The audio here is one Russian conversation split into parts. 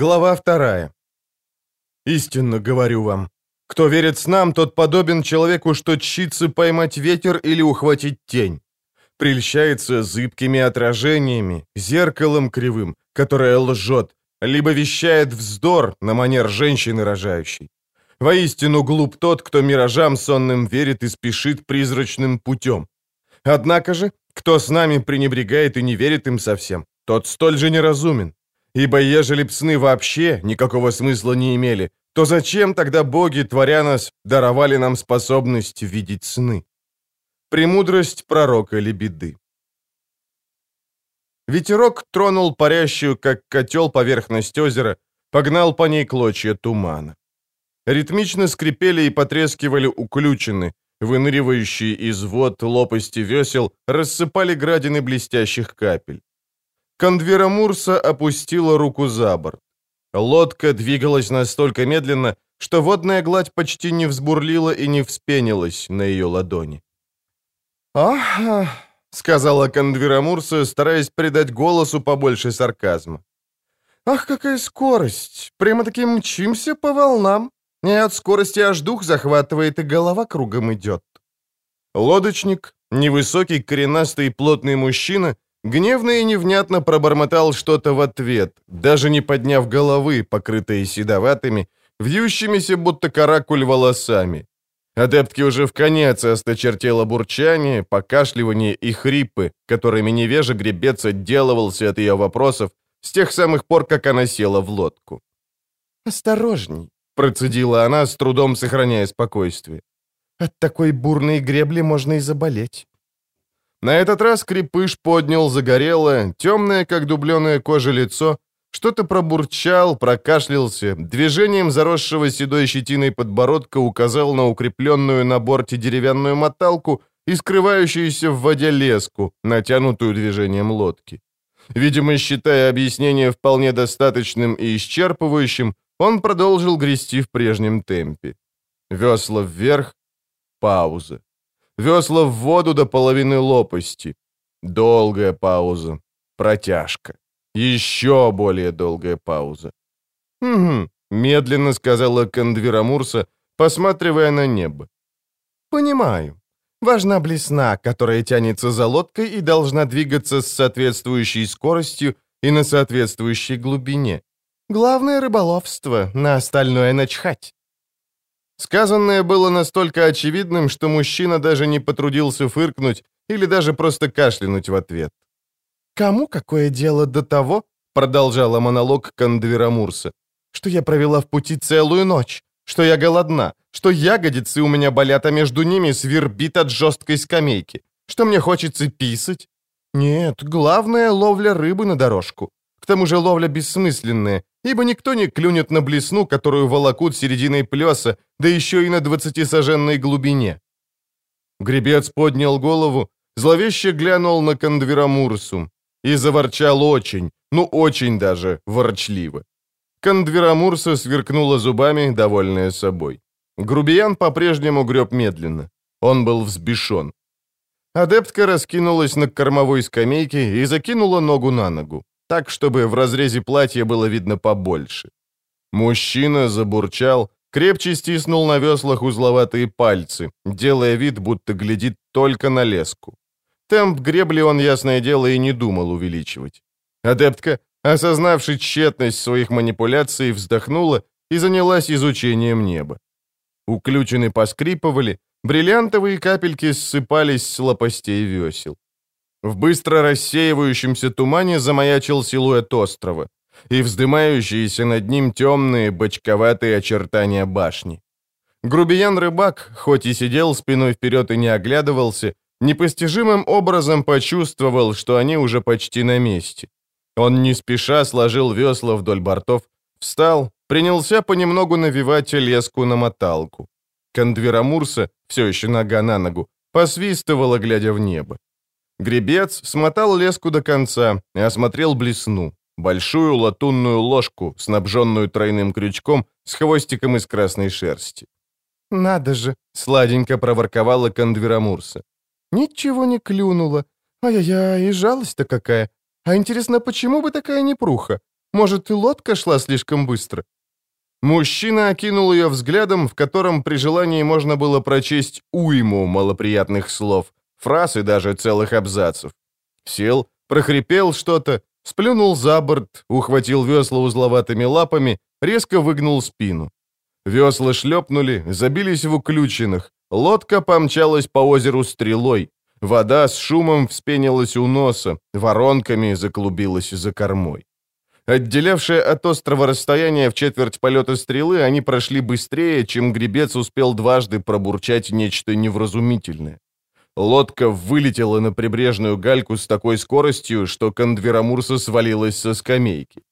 Глава вторая. «Истинно говорю вам, кто верит с нам, тот подобен человеку, что чится поймать ветер или ухватить тень. Прельщается зыбкими отражениями, зеркалом кривым, которое лжет, либо вещает вздор на манер женщины рожающей. Воистину глуп тот, кто миражам сонным верит и спешит призрачным путем. Однако же, кто с нами пренебрегает и не верит им совсем, тот столь же неразумен. Ибо ежели б сны вообще никакого смысла не имели, то зачем тогда боги, творя нас, даровали нам способность видеть сны? Премудрость пророка Лебеды. Ветерок тронул парящую, как котел, поверхность озера, погнал по ней клочья тумана. Ритмично скрипели и потрескивали уключены, выныривающие из вод лопасти весел рассыпали градины блестящих капель. Кондвера Мурса опустила руку за борт. Лодка двигалась настолько медленно, что водная гладь почти не взбурлила и не вспенилась на ее ладони. «Ах!» — сказала Кондвера Мурса, стараясь придать голосу побольше сарказма. «Ах, какая скорость! Прямо-таки мчимся по волнам. И от скорости аж дух захватывает, и голова кругом идет». Лодочник, невысокий, коренастый, плотный мужчина, гневно и невнятно пробормотал что-то в ответ, даже не подняв головы, покрытые седоватыми, вьющимися будто каракуль волосами. Адептки уже в конец осточертело бурчание, покашливание и хрипы, которыми невежа гребец отделывался от ее вопросов с тех самых пор, как она села в лодку. «Осторожней», — процедила она, с трудом сохраняя спокойствие. «От такой бурной гребли можно и заболеть». На этот раз крепыш поднял загорелое, темное, как дубленая кожа лицо, что-то пробурчал, прокашлялся, движением заросшего седой щетиной подбородка указал на укрепленную на борте деревянную моталку и скрывающуюся в воде леску, натянутую движением лодки. Видимо, считая объяснение вполне достаточным и исчерпывающим, он продолжил грести в прежнем темпе. Весла вверх, пауза. Весла в воду до половины лопасти. Долгая пауза. Протяжка. Еще более долгая пауза. «Угу», — медленно сказала Кондвера Мурса, посматривая на небо. «Понимаю. Важна блесна, которая тянется за лодкой и должна двигаться с соответствующей скоростью и на соответствующей глубине. Главное — рыболовство, на остальное начхать». Сказанное было настолько очевидным, что мужчина даже не потрудился фыркнуть или даже просто кашлянуть в ответ. «Кому какое дело до того, — продолжала монолог Кондвера Мурса, — что я провела в пути целую ночь, что я голодна, что ягодицы у меня болят, а между ними свербит от жесткой скамейки, что мне хочется писать? Нет, главное — ловля рыбы на дорожку. К тому же ловля бессмысленная, ибо никто не клюнет на блесну, которую волокут серединой плеса, да еще и на двадцатисаженной глубине. Гребец поднял голову, зловеще глянул на Кондвера Мурсу и заворчал очень, ну очень даже, ворчливо. Кондвера Мурса сверкнула зубами, довольная собой. Грубиян по-прежнему греб медленно. Он был взбешен. Адептка раскинулась на кормовой скамейке и закинула ногу на ногу так, чтобы в разрезе платья было видно побольше. Мужчина забурчал, крепче стиснул на веслах узловатые пальцы, делая вид, будто глядит только на леску. Темп гребли он, ясное дело, и не думал увеличивать. Адептка, осознавши тщетность своих манипуляций, вздохнула и занялась изучением неба. Уключены поскрипывали, бриллиантовые капельки ссыпались с лопастей весел. В быстро рассеивающемся тумане замаячил силуэт острова и вздымающиеся над ним темные бочковатые очертания башни. Грубиян-рыбак, хоть и сидел спиной вперед и не оглядывался, непостижимым образом почувствовал, что они уже почти на месте. Он не спеша сложил весла вдоль бортов, встал, принялся понемногу навивать леску на моталку. Кондвера Мурса, все еще нога на ногу, посвистывала, глядя в небо. Гребец смотал леску до конца и осмотрел блесну, большую латунную ложку, снабженную тройным крючком с хвостиком из красной шерсти. «Надо же!» — сладенько проворковала Кондверамурса. «Ничего не клюнуло. Ай-яй-яй, и жалость-то какая. А интересно, почему бы такая непруха? Может, и лодка шла слишком быстро?» Мужчина окинул ее взглядом, в котором при желании можно было прочесть уйму малоприятных слов, фраз и даже целых абзацев. Сел, прохрипел что-то, сплюнул за борт, ухватил весла узловатыми лапами, резко выгнул спину. Весла шлепнули, забились в уключенных, лодка помчалась по озеру стрелой, вода с шумом вспенилась у носа, воронками заклубилась за кормой. Отделявшее от острова расстояние в четверть полета стрелы, они прошли быстрее, чем гребец успел дважды пробурчать нечто невразумительное. Лодка вылетела на прибрежную гальку с такой скоростью, что Кондверамурса свалилась со скамейки.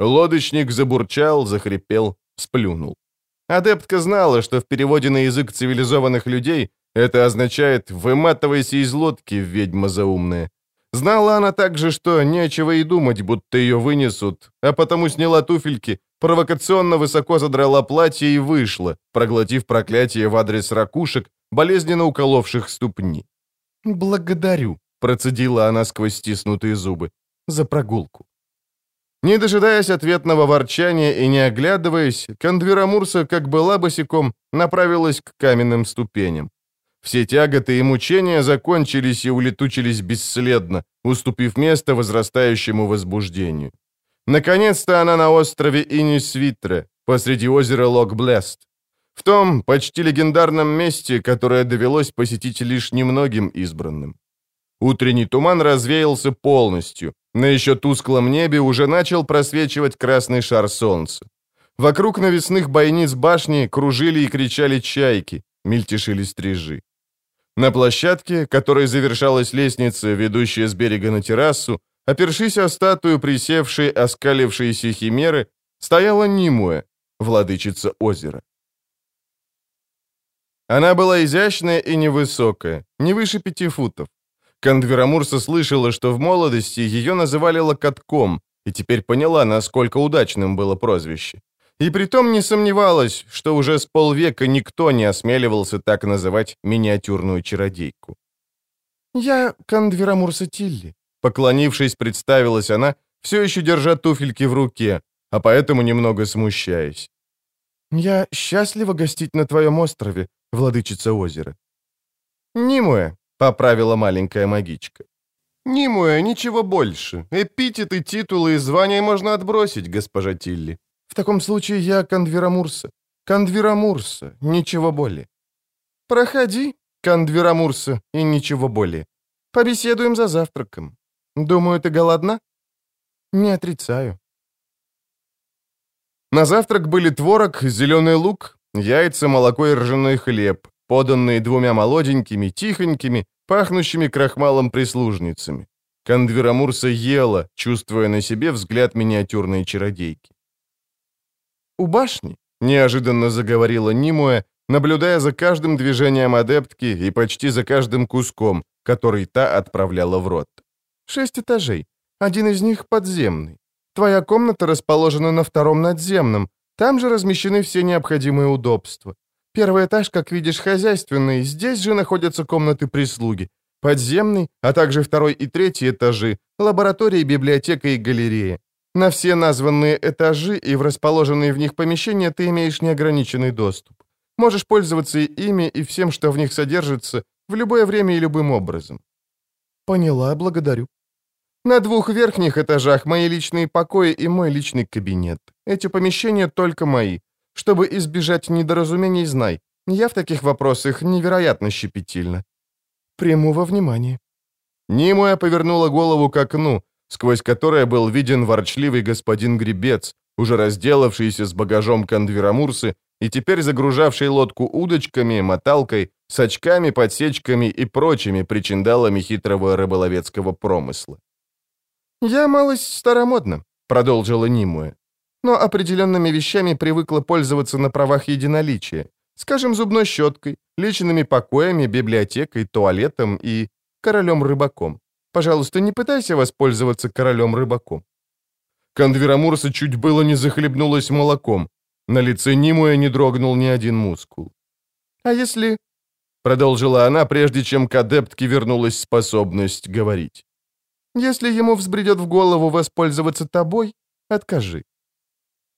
Лодочник забурчал, захрипел, сплюнул. Адептка знала, что в переводе на язык цивилизованных людей это означает «выматывайся из лодки, ведьма заумная». Знала она также, что нечего и думать, будто ее вынесут, а потому сняла туфельки, провокационно высоко задрала платье и вышла, проглотив проклятие в адрес ракушек, болезненно уколовших ступни. «Благодарю», — процедила она сквозь стиснутые зубы, — «за прогулку». Не дожидаясь ответного ворчания и не оглядываясь, Кондверамурса, как была босиком, направилась к каменным ступеням. Все тяготы и мучения закончились и улетучились бесследно, уступив место возрастающему возбуждению. Наконец-то она на острове Инисвитре, посреди озера Лок-Блест. В том почти легендарном месте, которое довелось посетить лишь немногим избранным. Утренний туман развеялся полностью. На еще тусклом небе уже начал просвечивать красный шар солнца. Вокруг навесных бойниц башни кружили и кричали чайки, мельтешили стрижи. На площадке, которой завершалась лестница, ведущая с берега на террасу, опершись о статую присевшей, оскалившейся химеры, стояла Нимуэ, владычица озера. Она была изящная и невысокая, не выше пяти футов. Кондверамурса слышала, что в молодости ее называли локотком, и теперь поняла, насколько удачным было прозвище. И притом не сомневалась, что уже с полвека никто не осмеливался так называть миниатюрную чародейку. «Я Кандверамурса Тилли», — поклонившись, представилась она, все еще держа туфельки в руке, а поэтому немного смущаясь. «Я счастлива гостить на твоем острове, владычица озера». «Нимуэ», — поправила маленькая магичка. «Нимуэ, ничего больше. Эпитеты, титулы и звания можно отбросить, госпожа Тилли. В таком случае я Кандверамурса. Кандверамурса, ничего более. Проходи, Кандверамурса, и ничего более. Побеседуем за завтраком. Думаю, ты голодна? Не отрицаю. На завтрак были творог, зеленый лук, яйца, молоко и ржаной хлеб, поданные двумя молоденькими, тихонькими, пахнущими крахмалом прислужницами. Кандверамурса ела, чувствуя на себе взгляд миниатюрной чародейки. «У башни», — неожиданно заговорила Нимуэ, наблюдая за каждым движением адептки и почти за каждым куском, который та отправляла в рот. «Шесть этажей. Один из них подземный. Твоя комната расположена на втором надземном. Там же размещены все необходимые удобства. Первый этаж, как видишь, хозяйственный. Здесь же находятся комнаты прислуги. Подземный, а также второй и третий этажи, лаборатория, библиотека и галерея. На все названные этажи и в расположенные в них помещения ты имеешь неограниченный доступ. Можешь пользоваться и ими, и всем, что в них содержится, в любое время и любым образом. Поняла, благодарю. На двух верхних этажах мои личные покои и мой личный кабинет. Эти помещения только мои. Чтобы избежать недоразумений, знай, я в таких вопросах невероятно щепетильна. Приму во внимание. Нимуя повернула голову к окну, сквозь которое был виден ворчливый господин Гребец, уже разделавшийся с багажом кондверамурсы и теперь загружавший лодку удочками, моталкой, сачками, подсечками и прочими причиндалами хитрого рыболовецкого промысла. «Я малость старомодна», — продолжила Нимуэ, «но определенными вещами привыкла пользоваться на правах единоличия, скажем, зубной щеткой, личными покоями, библиотекой, туалетом и королем-рыбаком. Пожалуйста, не пытайся воспользоваться королем-рыбаком». Кондверамурса чуть было не захлебнулась молоком. На лице Нимуя не дрогнул ни один мускул. «А если...» — продолжила она, прежде чем к адептке вернулась способность говорить. «Если ему взбредет в голову воспользоваться тобой, Откажи».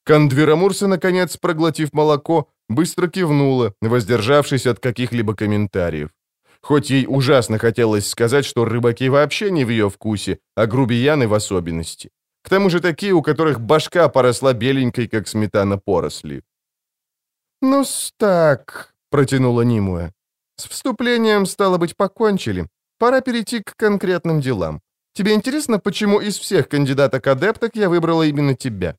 Кондверамурса, наконец, проглотив молоко, быстро кивнула, воздержавшись от каких-либо комментариев. Хоть ей ужасно хотелось сказать, что рыбаки вообще не в ее вкусе, а грубияны в особенности. К тому же такие, у которых башка поросла беленькой, как сметана поросли. ну так», — протянула Нимуя. «С вступлением, стало быть, покончили. Пора перейти к конкретным делам. Тебе интересно, почему из всех кандидаток-адепток я выбрала именно тебя?»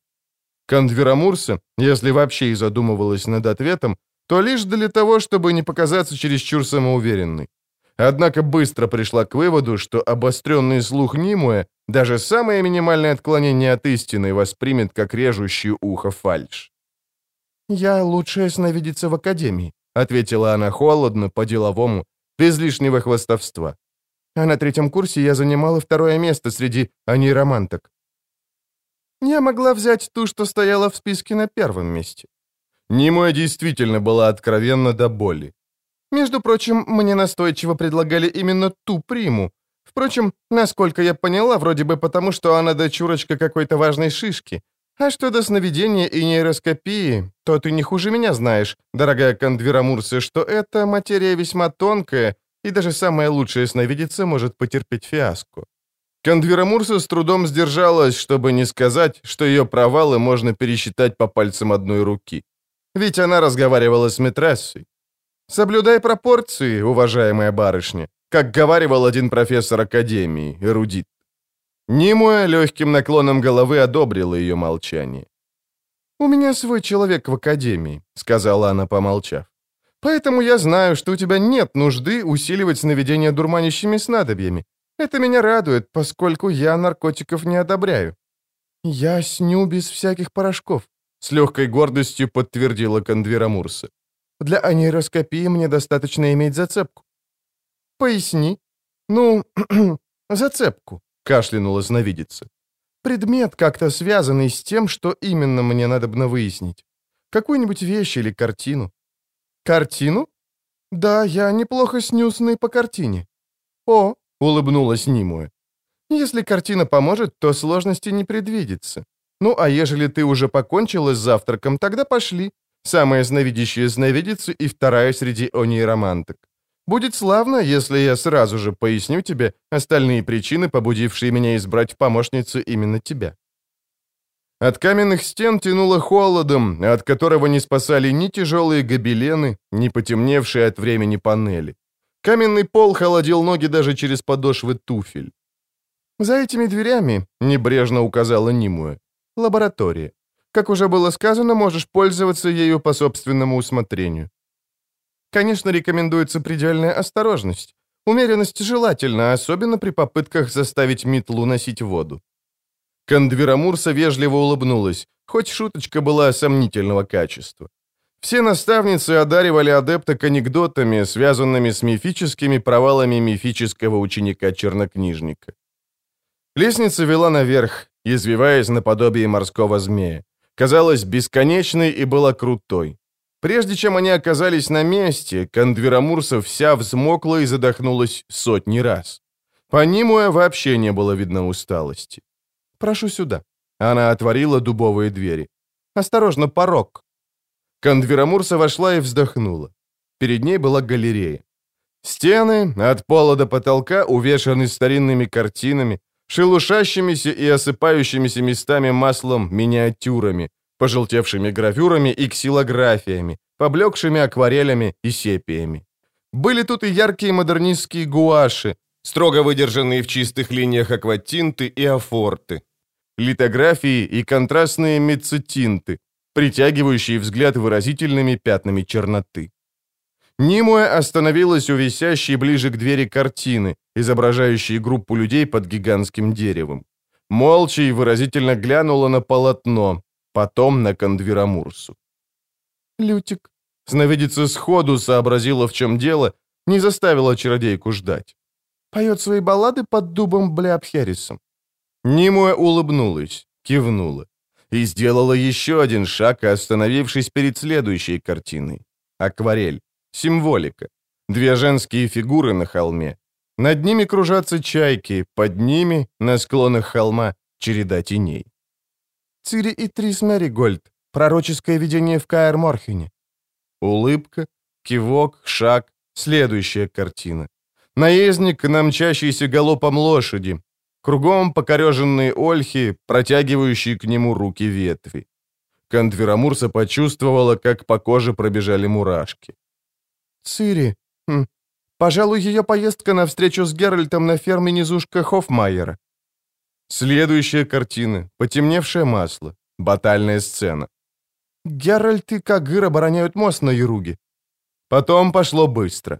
Кондверамурса, если вообще и задумывалась над ответом, то лишь для того, чтобы не показаться чересчур самоуверенной. Однако быстро пришла к выводу, что обостренный слух Нимуэ даже самое минимальное отклонение от истины воспримет как режущую ухо фальшь. «Я лучшая сновидица в Академии», — ответила она холодно, по-деловому, без лишнего хвастовства. «А на третьем курсе я занимала второе место среди анейроманток». «Я могла взять ту, что стояла в списке на первом месте». Нимуэ действительно была откровенна до боли. Между прочим, мне настойчиво предлагали именно ту приму. Впрочем, насколько я поняла, вроде бы потому, что она дочурочка какой-то важной шишки. А что до сновидения и нейроскопии, то ты не хуже меня знаешь, дорогая Кондверамурса, что эта материя весьма тонкая, и даже самая лучшая сновидица может потерпеть фиаско. Кондверамурса с трудом сдержалась, чтобы не сказать, что ее провалы можно пересчитать по пальцам одной руки. Ведь она разговаривала с Митрессой. Соблюдай пропорции, уважаемая барышня, как говаривал один профессор академии, эрудит. Нимуэ легким наклоном головы одобрила ее молчание. «У меня свой человек в академии», — сказала она, помолчав. «Поэтому я знаю, что у тебя нет нужды усиливать сновидение дурманящими снадобьями. Это меня радует, поскольку я наркотиков не одобряю». «Я сню без всяких порошков», — с легкой гордостью подтвердила Кондвера Мурса. Для анейроскопии мне достаточно иметь зацепку». «Поясни». «Ну, зацепку», — кашлянула сновидица. «Предмет, как-то связанный с тем, что именно мне надобно выяснить. Какую-нибудь вещь или картину». «Картину?» «Да, я неплохо снюсный по картине». «О», — улыбнулась Нимуэ. «Если картина поможет, то сложности не предвидится. Ну, а ежели ты уже покончила с завтраком, тогда пошли самая сновидящая сновидица и вторая среди онейроманток. Будет славно, если я сразу же поясню тебе остальные причины, побудившие меня избрать в помощницу именно тебя. От каменных стен тянуло холодом, от которого не спасали ни тяжелые гобелены, ни потемневшие от времени панели. Каменный пол холодил ноги даже через подошвы туфель. «За этими дверями», — небрежно указала Нимуэ, — «лаборатория. Как уже было сказано, можешь пользоваться ею по собственному усмотрению. Конечно, рекомендуется предельная осторожность. Умеренность желательна, особенно при попытках заставить метлу носить воду. Кондверамурса вежливо улыбнулась, хоть шуточка была сомнительного качества. Все наставницы одаривали адепток анекдотами, связанными с мифическими провалами мифического ученика-чернокнижника. Лестница вела наверх, извиваясь наподобие морского змея казалась бесконечной и была крутой. Прежде чем они оказались на месте, Кондверамурса вся взмокла и задохнулась сотни раз. По Нимуэ вообще не было видно усталости. «Прошу сюда». Она отворила дубовые двери. «Осторожно, порог». Кондверамурса вошла и вздохнула. Перед ней была галерея. Стены от пола до потолка увешаны старинными картинами, шелушащимися и осыпающимися местами маслом миниатюрами, пожелтевшими гравюрами и ксилографиями, поблекшими акварелями и сепиями. Были тут и яркие модернистские гуаши, строго выдержанные в чистых линиях акватинты и афорты, литографии и контрастные мецетинты, притягивающие взгляд выразительными пятнами черноты. Нимуэ остановилась у висящей ближе к двери картины, изображающей группу людей под гигантским деревом. Молча и выразительно глянула на полотно, потом на Кондверамурсу. «Лютик», сновидица сходу сообразила, в чем дело, не заставила чародейку ждать. «Поет свои баллады под дубом Бляпхерисом». Нимуэ улыбнулась, кивнула и сделала еще один шаг, остановившись перед следующей картиной. Акварель. Символика. Две женские фигуры на холме. Над ними кружатся чайки, под ними, на склонах холма, череда теней. Цири и Трис Мэригольд. Пророческое видение в Каэр Морхене». Улыбка, кивок, шаг, следующая картина. Наездник, намчащийся галопом лошади. Кругом покореженные ольхи, протягивающие к нему руки ветви. Кандверамурса почувствовала, как по коже пробежали мурашки. «Цири, хм, пожалуй, ее поездка на встречу с Геральтом на ферме низушка Хоффмайера». Следующая картина. Потемневшее масло. Батальная сцена. Геральт и Кагыр обороняют мост на Юруге. Потом пошло быстро.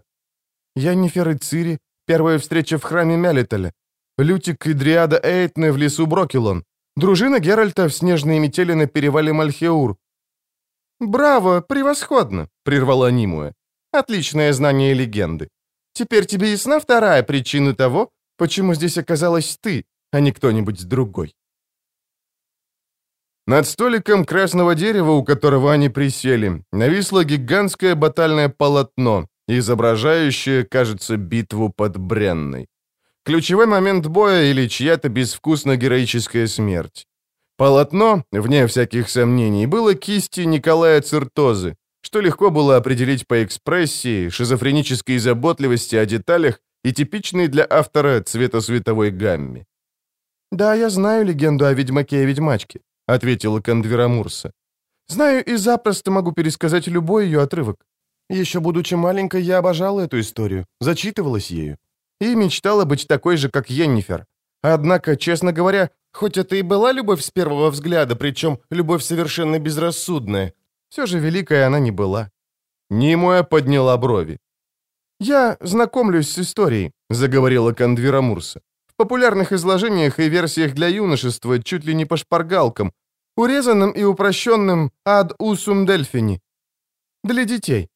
Яннифер и Цири. Первая встреча в храме Мялиталя. Лютик и Дриада Эйтны в лесу Брокелон. Дружина Геральта в снежные метели на перевале Мальхеур. «Браво! Превосходно!» — прервала Нимуэ. «Отличное знание легенды. Теперь тебе ясна вторая причина того, почему здесь оказалась ты, а не кто-нибудь другой». Над столиком красного дерева, у которого они присели, нависло гигантское батальное полотно, изображающее, кажется, битву под Бренной. Ключевой момент боя или чья-то безвкусно-героическая смерть. Полотно, вне всяких сомнений, было кисти Николая Циртозы, что легко было определить по экспрессии, шизофренической заботливости о деталях и типичной для автора цветосветовой гамме. «Да, я знаю легенду о ведьмаке и ведьмачке», — ответила Кондвера Мурса. «Знаю и запросто могу пересказать любой ее отрывок. Еще будучи маленькой, я обожала эту историю, зачитывалась ею и мечтала быть такой же, как Йеннифер. Однако, честно говоря, хоть это и была любовь с первого взгляда, причем любовь совершенно безрассудная, все же великая она не была. Нимуя подняла брови. «Я знакомлюсь с историей», — заговорила Кандвира Мурса. «В популярных изложениях и версиях для юношества чуть ли не по шпаргалкам, урезанным и упрощенным «ad usum delphini». Для детей.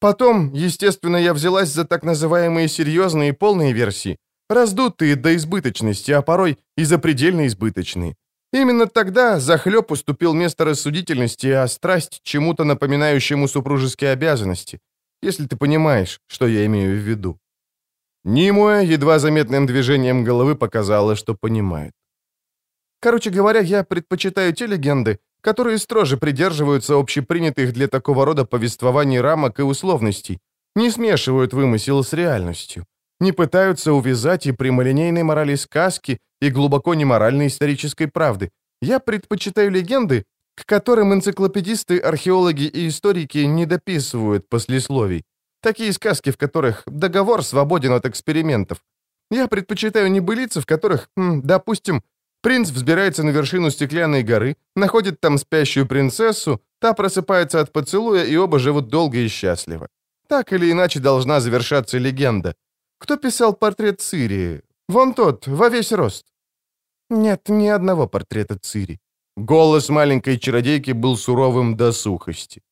Потом, естественно, я взялась за так называемые серьезные полные версии, раздутые до избыточности, а порой и запредельно избыточные. Именно тогда захлеб уступил место рассудительности, а страсть чему-то напоминающему супружеские обязанности, если ты понимаешь, что я имею в виду. Нимуэ едва заметным движением головы показала, что понимает. Короче говоря, я предпочитаю те легенды, которые строже придерживаются общепринятых для такого рода повествований рамок и условностей, не смешивают вымысел с реальностью, не пытаются увязать и прямолинейной морали сказки, и глубоко неморальной исторической правды. Я предпочитаю легенды, к которым энциклопедисты, археологи и историки не дописывают послесловий. Такие сказки, в которых договор свободен от экспериментов. Я предпочитаю небылицы, в которых, допустим, Принц взбирается на вершину стеклянной горы, находит там спящую принцессу, та просыпается от поцелуя, и оба живут долго и счастливо. Так или иначе должна завершаться легенда. Кто писал портрет Цири? Вон тот, во весь рост. Нет, ни одного портрета Цири. Голос маленькой чародейки был суровым до сухости.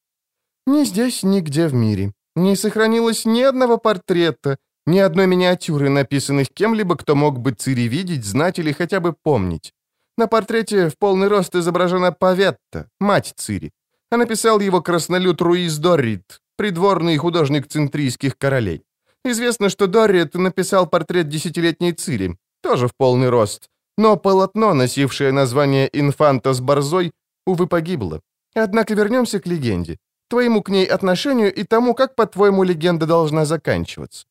Ни здесь, ни где в мире. Не сохранилось ни одного портрета, ни одной миниатюры, написанных кем-либо, кто мог бы Цири видеть, знать или хотя бы помнить. На портрете в полный рост изображена Паветта, мать Цири. А написал его краснолюд Руиз Доррит, придворный художник центрийских королей. Известно, что Доррит написал портрет десятилетней Цири, тоже в полный рост, но полотно, носившее название «Инфанта с борзой», увы, погибло. Однако вернемся к легенде, твоему к ней отношению и тому, как, по-твоему, легенда должна заканчиваться.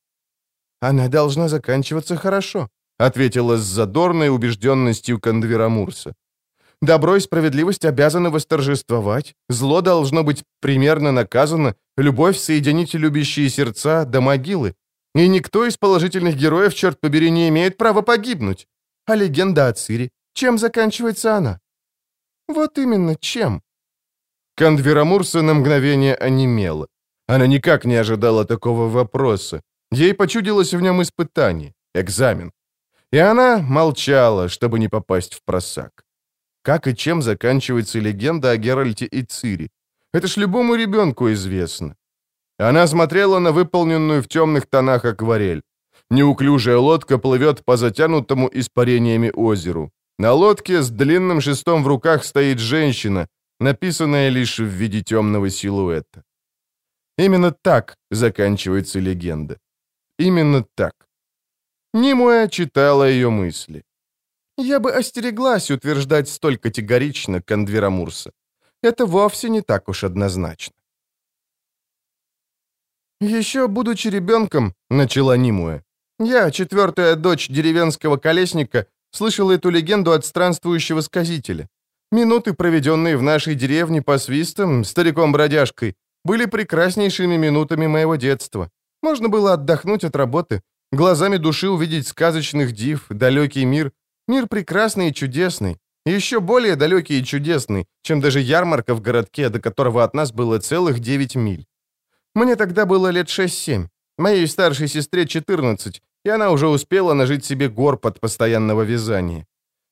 «Она должна заканчиваться хорошо», — ответила с задорной убежденностью Кондвера Мурса. «Добро и справедливость обязаны восторжествовать, зло должно быть примерно наказано, любовь соединить любящие сердца до могилы. И никто из положительных героев, черт побери, не имеет права погибнуть. А легенда о Цири, чем заканчивается она?» «Вот именно, чем?» Кондвера Мурса на мгновение онемела. Она никак не ожидала такого вопроса. Ей почудилось в нем испытание, экзамен. И она молчала, чтобы не попасть в просак. Как и чем заканчивается легенда о Геральте и Цири? Это ж любому ребенку известно. Она смотрела на выполненную в темных тонах акварель. Неуклюжая лодка плывет по затянутому испарениями озеру. На лодке с длинным шестом в руках стоит женщина, написанная лишь в виде темного силуэта. Именно так заканчивается легенда. Именно так. Нимуэ читала ее мысли. Я бы остереглась утверждать столь категорично Кондвера Мурса. Это вовсе не так уж однозначно. «Еще будучи ребенком», — начала Нимуэ, «я, четвертая дочь деревенского колесника, слышала эту легенду от странствующего сказителя. Минуты, проведенные в нашей деревне по свистам, стариком-бродяжкой, были прекраснейшими минутами моего детства. Можно было отдохнуть от работы, глазами души увидеть сказочных див, далекий мир, мир прекрасный и чудесный, еще более далекий и чудесный, чем даже ярмарка в городке, до которого от нас было целых 9 миль. Мне тогда было лет 6-7, моей старшей сестре 14, и она уже успела нажить себе гор под постоянного вязания.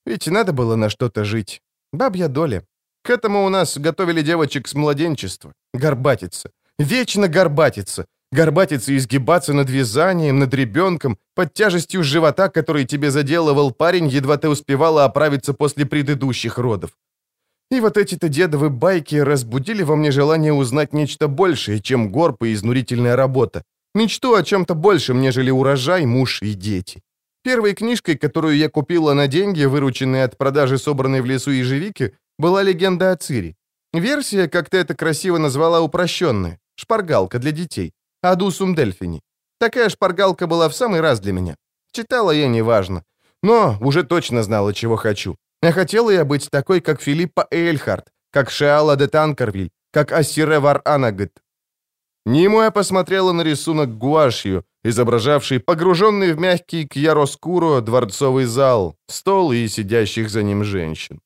Ведь надо было на что-то жить. Бабья доля. К этому у нас готовили девочек с младенчества. Горбатиться. Вечно горбатиться. Горбатиться и изгибаться над вязанием, над ребенком, под тяжестью живота, который тебе заделывал парень, едва ты успевала оправиться после предыдущих родов. И вот эти-то дедовы байки разбудили во мне желание узнать нечто большее, чем горб и изнурительная работа. Мечту о чем-то большем, нежели урожай, муж и дети. Первой книжкой, которую я купила на деньги, вырученные от продажи собранной в лесу ежевики, была легенда о Цири. Версия, как ты это красиво назвала, упрощенная. Шпаргалка для детей. Адусум Дельфини. Такая шпаргалка была в самый раз для меня. Читала я неважно. Но уже точно знала, чего хочу. А хотела я быть такой, как Филиппа Эйльхарт, как Шеала де Танкервиль, как Ассире Вар Анагет. Нимуя посмотрела на рисунок гуашью, изображавший погруженный в мягкий кьяроскуро дворцовый зал, стол и сидящих за ним женщин.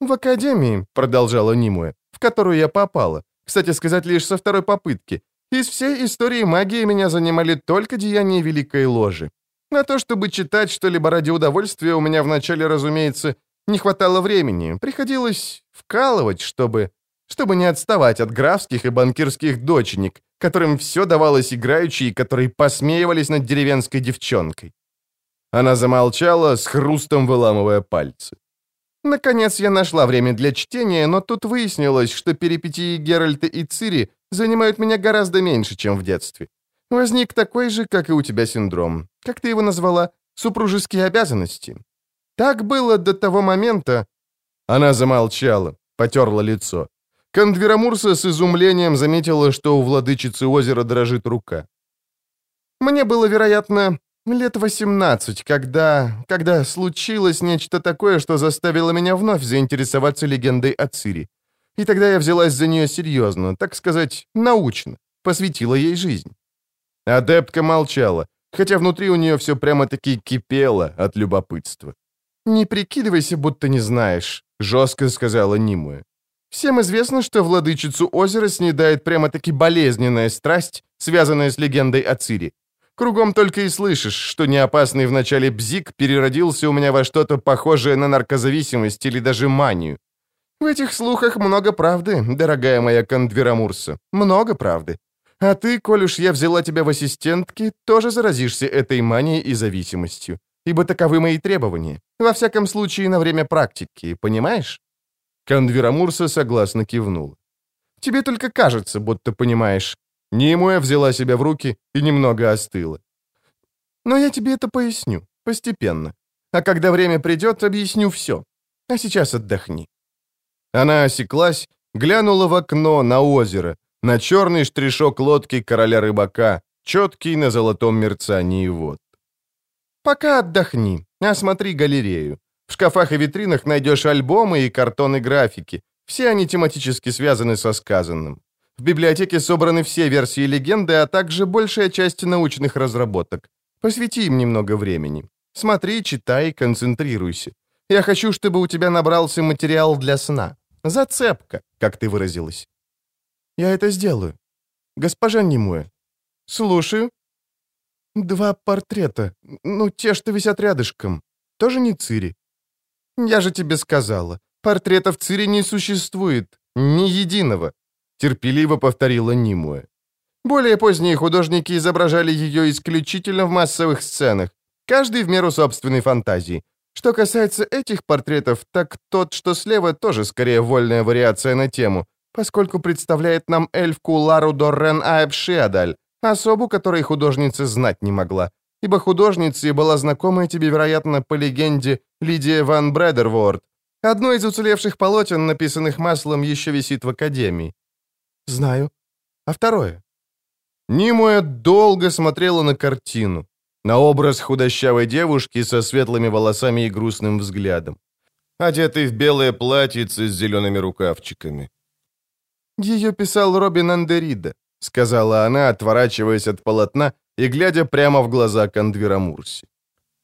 «В академии», — продолжала Нимуя, — «в которую я попала, кстати сказать, лишь со второй попытки, из всей истории магии меня занимали только деяния Великой Ложи. На то, чтобы читать что-либо ради удовольствия, у меня вначале, разумеется, не хватало времени. Приходилось вкалывать, чтобы... чтобы не отставать от графских и банкирских доченик, которым все давалось играючи и которые посмеивались над деревенской девчонкой. Она замолчала, с хрустом выламывая пальцы. Наконец я нашла время для чтения, но тут выяснилось, что перипетии Геральта и Цири занимают меня гораздо меньше, чем в детстве. Возник такой же, как и у тебя синдром. Как ты его назвала? Супружеские обязанности. Так было до того момента...» Она замолчала, потерла лицо. Кондверамурса с изумлением заметила, что у владычицы озера дрожит рука. «Мне было, вероятно, лет 18, когда... когда случилось нечто такое, что заставило меня вновь заинтересоваться легендой о Цири. И тогда я взялась за нее серьезно, так сказать, научно, посвятила ей жизнь. Адептка молчала, хотя внутри у нее все прямо-таки кипело от любопытства. «Не прикидывайся, будто не знаешь», — жестко сказала Нимуэ. «Всем известно, что владычицу озера снедает прямо-таки болезненная страсть, связанная с легендой о Цири. Кругом только и слышишь, что неопасный вначале бзик переродился у меня во что-то похожее на наркозависимость или даже манию. В этих слухах много правды, дорогая моя Кондверамурса, много правды. А ты, коль уж я взяла тебя в ассистентки, тоже заразишься этой манией и зависимостью, ибо таковы мои требования. Во всяком случае, на время практики, понимаешь?» Кондверамурса согласно кивнул. «Тебе только кажется, будто понимаешь». Нимуя взяла себя в руки и немного остыла. «Но я тебе это поясню, постепенно. А когда время придет, объясню все. А сейчас отдохни». Она осеклась, глянула в окно на озеро, на черный штришок лодки короля рыбака, четкий на золотом мерцании вод. «Пока отдохни, осмотри галерею. В шкафах и витринах найдешь альбомы и картоны графики. Все они тематически связаны со сказанным. В библиотеке собраны все версии легенды, а также большая часть научных разработок. Посвяти им немного времени. Смотри, читай, концентрируйся. Я хочу, чтобы у тебя набрался материал для сна. Зацепка, как ты выразилась. Я это сделаю. Госпожа Немуэ. Слушаю. Два портрета. Ну, те, что висят рядышком. Тоже не Цири. Я же тебе сказала. Портретов Цири не существует. Ни единого. Терпеливо повторила Нимуэ. Более поздние художники изображали ее исключительно в массовых сценах, каждый в меру собственной фантазии. Что касается этих портретов, так тот, что слева, тоже скорее вольная вариация на тему, поскольку представляет нам эльфку Лару Доррен Аэбшиадаль, особу, которой художница знать не могла. ибо художницей была знакомая тебе, вероятно, по легенде Лидия ван Бредерворд. Одно из уцелевших полотен, написанных маслом, еще висит в Академии». «Знаю. А второе?» Нимуэ долго смотрела на картину, на образ худощавой девушки со светлыми волосами и грустным взглядом, одетой в белое платьице с зелеными рукавчиками. «Ее писал Робин Андерида», — сказала она, отворачиваясь от полотна и глядя прямо в глаза Кандвера Мурси.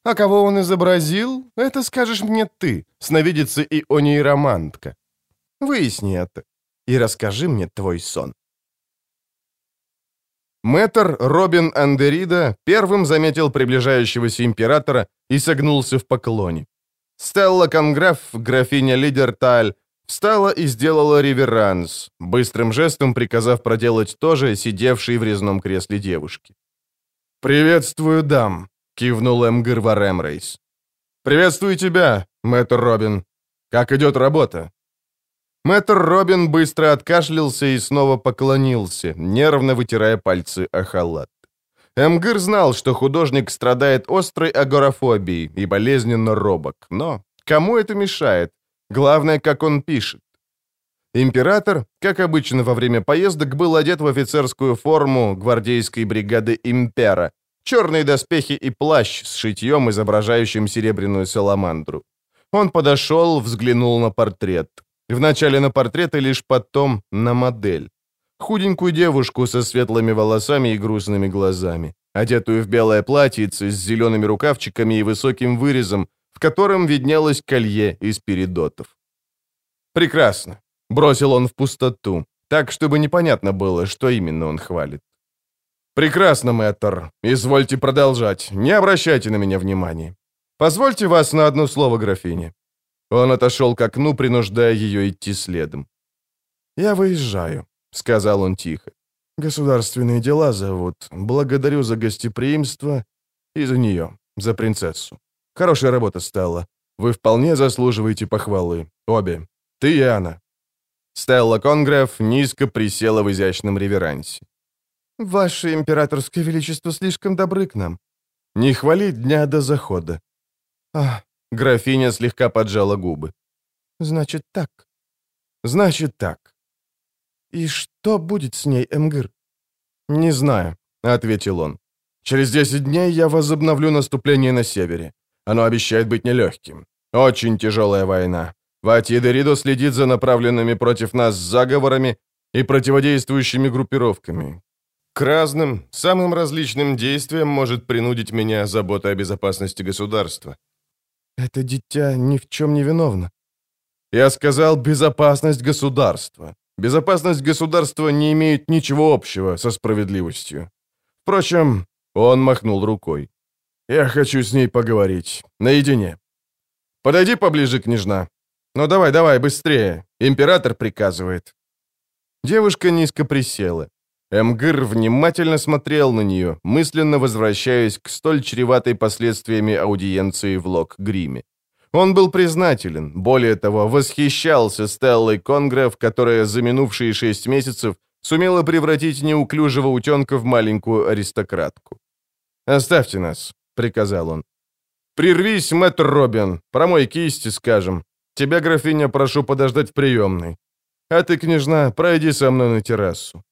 «А кого он изобразил, это скажешь мне ты, сновидица и онейромантка. Выясни это и расскажи мне твой сон». Мэтр Робин Андерида первым заметил приближающегося императора и согнулся в поклоне. Стелла Конграф, графиня Лидерталь, встала и сделала реверанс, быстрым жестом приказав проделать то же сидевшей в резном кресле девушки. «Приветствую, дам», — кивнул Эмгир Варемрейс. «Приветствую тебя, мэтр Робин. Как идет работа?» Мэтр Робин быстро откашлялся и снова поклонился, нервно вытирая пальцы о халат. Эмгир знал, что художник страдает острой агорафобией и болезненно робок, но кому это мешает? Главное, как он пишет. Император, как обычно во время поездок, был одет в офицерскую форму гвардейской бригады «Импера», черные доспехи и плащ с шитьем, изображающим серебряную саламандру. Он подошел, взглянул на портрет. Вначале на портрет и лишь потом на модель. Худенькую девушку со светлыми волосами и грустными глазами, одетую в белое платьице с зелеными рукавчиками и высоким вырезом, в котором виднелось колье из передотов. «Прекрасно», — бросил он в пустоту, так, чтобы непонятно было, что именно он хвалит. «Прекрасно, мэтр. Извольте продолжать. Не обращайте на меня внимания. Позвольте вас на одно слово, графиня». Он отошел к окну, принуждая ее идти следом. «Я выезжаю», — сказал он тихо. «Государственные дела зовут. Благодарю за гостеприимство и за нее, за принцессу. Хорошая работа стала. Вы вполне заслуживаете похвалы. Обе. Ты и она». Стелла Конгреф низко присела в изящном реверансе. «Ваше императорское величество слишком добры к нам. Не хвалить дня до захода». «А, Графиня слегка поджала губы. «Значит так». «Значит так». «И что будет с ней, Эмгыр?» «Не знаю», — ответил он. «Через 10 дней я возобновлю наступление на севере. Оно обещает быть нелегким. Очень тяжелая война. Вати Деридо следит за направленными против нас заговорами и противодействующими группировками. К разным, самым различным действиям может принудить меня забота о безопасности государства. Это дитя ни в чем не виновно. Я сказал «безопасность государства». Безопасность государства не имеет ничего общего со справедливостью. Впрочем, он махнул рукой. Я хочу с ней поговорить. Наедине. Подойди поближе, княжна. Ну давай, давай, быстрее. Император приказывает. Девушка низко присела. Эмгыр внимательно смотрел на нее, мысленно возвращаясь к столь чреватой последствиями аудиенции в Лок-Гриме. Он был признателен, более того, восхищался Стеллой Конгрев, которая за минувшие шесть месяцев сумела превратить неуклюжего утенка в маленькую аристократку. «Оставьте нас», — приказал он. «Прервись, мэтр Робин, промой кисти, скажем. Тебя, графиня, прошу подождать в приемной. А ты, княжна, пройди со мной на террасу».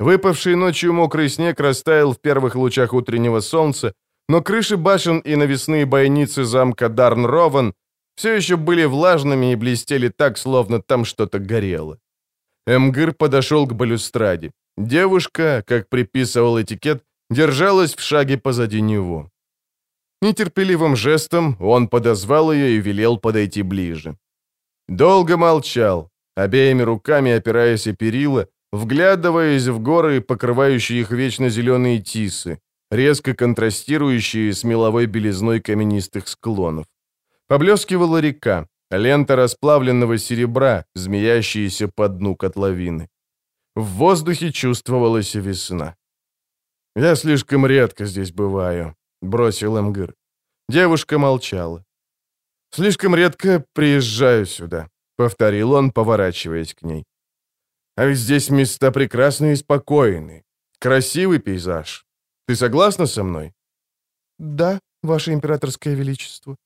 Выпавший ночью мокрый снег растаял в первых лучах утреннего солнца, но крыши башен и навесные бойницы замка Дарн-Рован все еще были влажными и блестели так, словно там что-то горело. Эмгыр подошел к балюстраде. Девушка, как приписывал этикет, держалась в шаге позади него. Нетерпеливым жестом он подозвал ее и велел подойти ближе. Долго молчал, обеими руками опираясь о перила, вглядываясь в горы, покрывающие их вечно зеленые тисы, резко контрастирующие с меловой белизной каменистых склонов. Поблескивала река, лента расплавленного серебра, змеящаяся по дну котловины. В воздухе чувствовалась весна. «Я слишком редко здесь бываю», — бросил Эмгыр. Девушка молчала. «Слишком редко приезжаю сюда», — повторил он, поворачиваясь к ней. А ведь здесь места прекрасные и спокойные. Красивый пейзаж. Ты согласна со мной?» Да, Ваше Императорское Величество.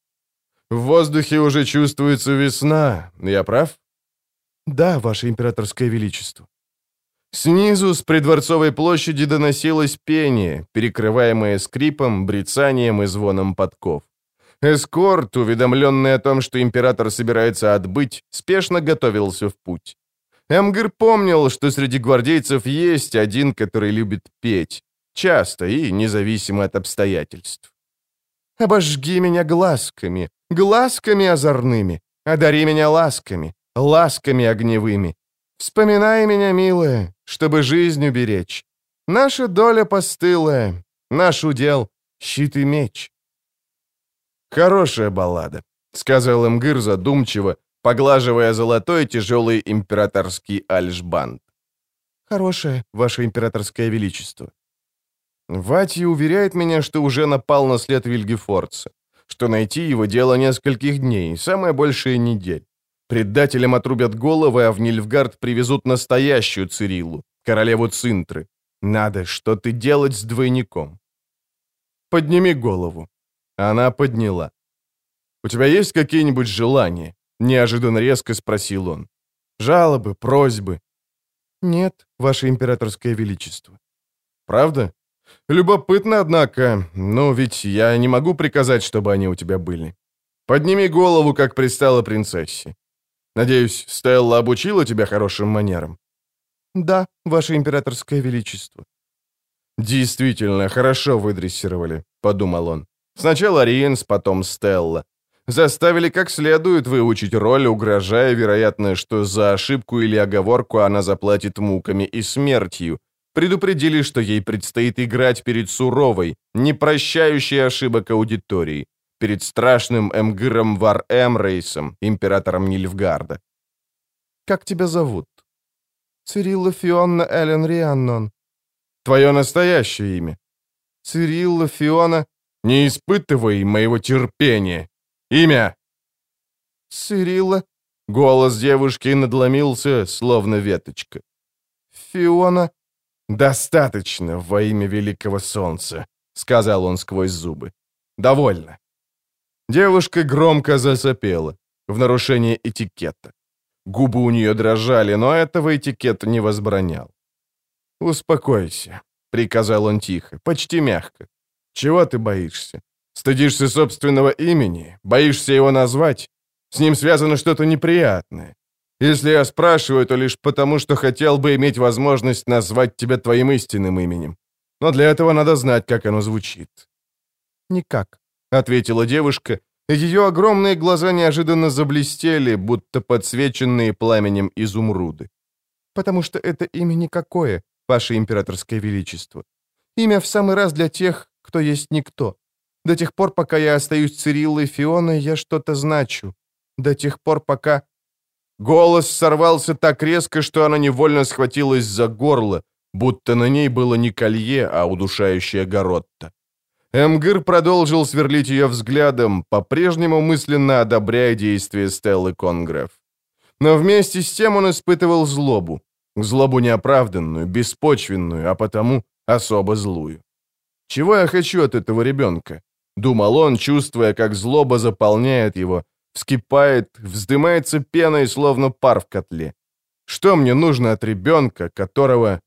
В воздухе уже чувствуется весна, я прав? Да, Ваше Императорское Величество. Снизу с придворцовой площади доносилось пение, перекрываемое скрипом, брецанием и звоном подков. Эскорт, уведомленный о том, что император собирается отбыть, спешно готовился в путь. Эмгер помнил, что среди гвардейцев есть один, который любит петь. Часто и независимо от обстоятельств. «Обожги меня глазками, глазками озорными, одари меня ласками, ласками огневыми. Вспоминай меня, милая, чтобы жизнь уберечь. Наша доля постылая, наш удел — щит и меч». «Хорошая баллада», — сказал Эмгир задумчиво, поглаживая золотой тяжелый императорский альшбанд. «Хорошее, ваше императорское величество». Вати уверяет меня, что уже напал на след Вильгефорца, что найти его дело нескольких дней, самое большее недель. Предателям отрубят головы, а в Нильфгард привезут настоящую Цириллу, королеву Цинтры. Надо что-то делать с двойником. Подними голову. Она подняла. «У тебя есть какие-нибудь желания?» Неожиданно резко спросил он. «Жалобы, просьбы?» «Нет, Ваше Императорское Величество». «Правда? Любопытно, однако. Но ведь я не могу приказать, чтобы они у тебя были. Подними голову, как пристала принцессе. Надеюсь, Стелла обучила тебя хорошим манерам?» «Да, Ваше Императорское Величество». «Действительно, хорошо выдрессировали», — подумал он. «Сначала Риенс, потом Стелла. Заставили как следует выучить роль, угрожая, вероятно, что за ошибку или оговорку она заплатит муками и смертью. Предупредили, что ей предстоит играть перед суровой, не прощающей ошибок аудиторией, перед страшным Эмгыром Вар Эмрейсом, императором Нильфгарда. «Как тебя зовут?» «Цирилла Фиона Эллен Рианнон». «Твое настоящее имя?» «Цирилла Фиона...» «Не испытывай моего терпения!» Имя?» «Цирилла». Голос девушки надломился, словно веточка. «Фиона». «Достаточно во имя великого солнца», — сказал он сквозь зубы. «Довольно». Девушка громко засопела, в нарушение этикета. Губы у нее дрожали, но этого этикет не возбранял. «Успокойся», — приказал он тихо, почти мягко. «Чего ты боишься? Стыдишься собственного имени? Боишься его назвать? С ним связано что-то неприятное. Если я спрашиваю, то лишь потому, что хотел бы иметь возможность назвать тебя твоим истинным именем. Но для этого надо знать, как оно звучит». «Никак», — ответила девушка, ее огромные глаза неожиданно заблестели, будто подсвеченные пламенем изумруды. «Потому что это имя никакое, Ваше Императорское Величество. Имя в самый раз для тех, кто есть никто. До тех пор, пока я остаюсь Цириллой Фионой, я что-то значу. До тех пор, пока...» Голос сорвался так резко, что она невольно схватилась за горло, будто на ней было не колье, а удушающая горотта. Эмгир продолжил сверлить ее взглядом, по-прежнему мысленно одобряя действия Стеллы Конгреф. Но вместе с тем он испытывал злобу. Злобу неоправданную, беспочвенную, а потому особо злую. Чего я хочу от этого ребенка? Думал он, чувствуя, как злоба заполняет его, вскипает, вздымается пеной, словно пар в котле. Что мне нужно от ребенка, которого...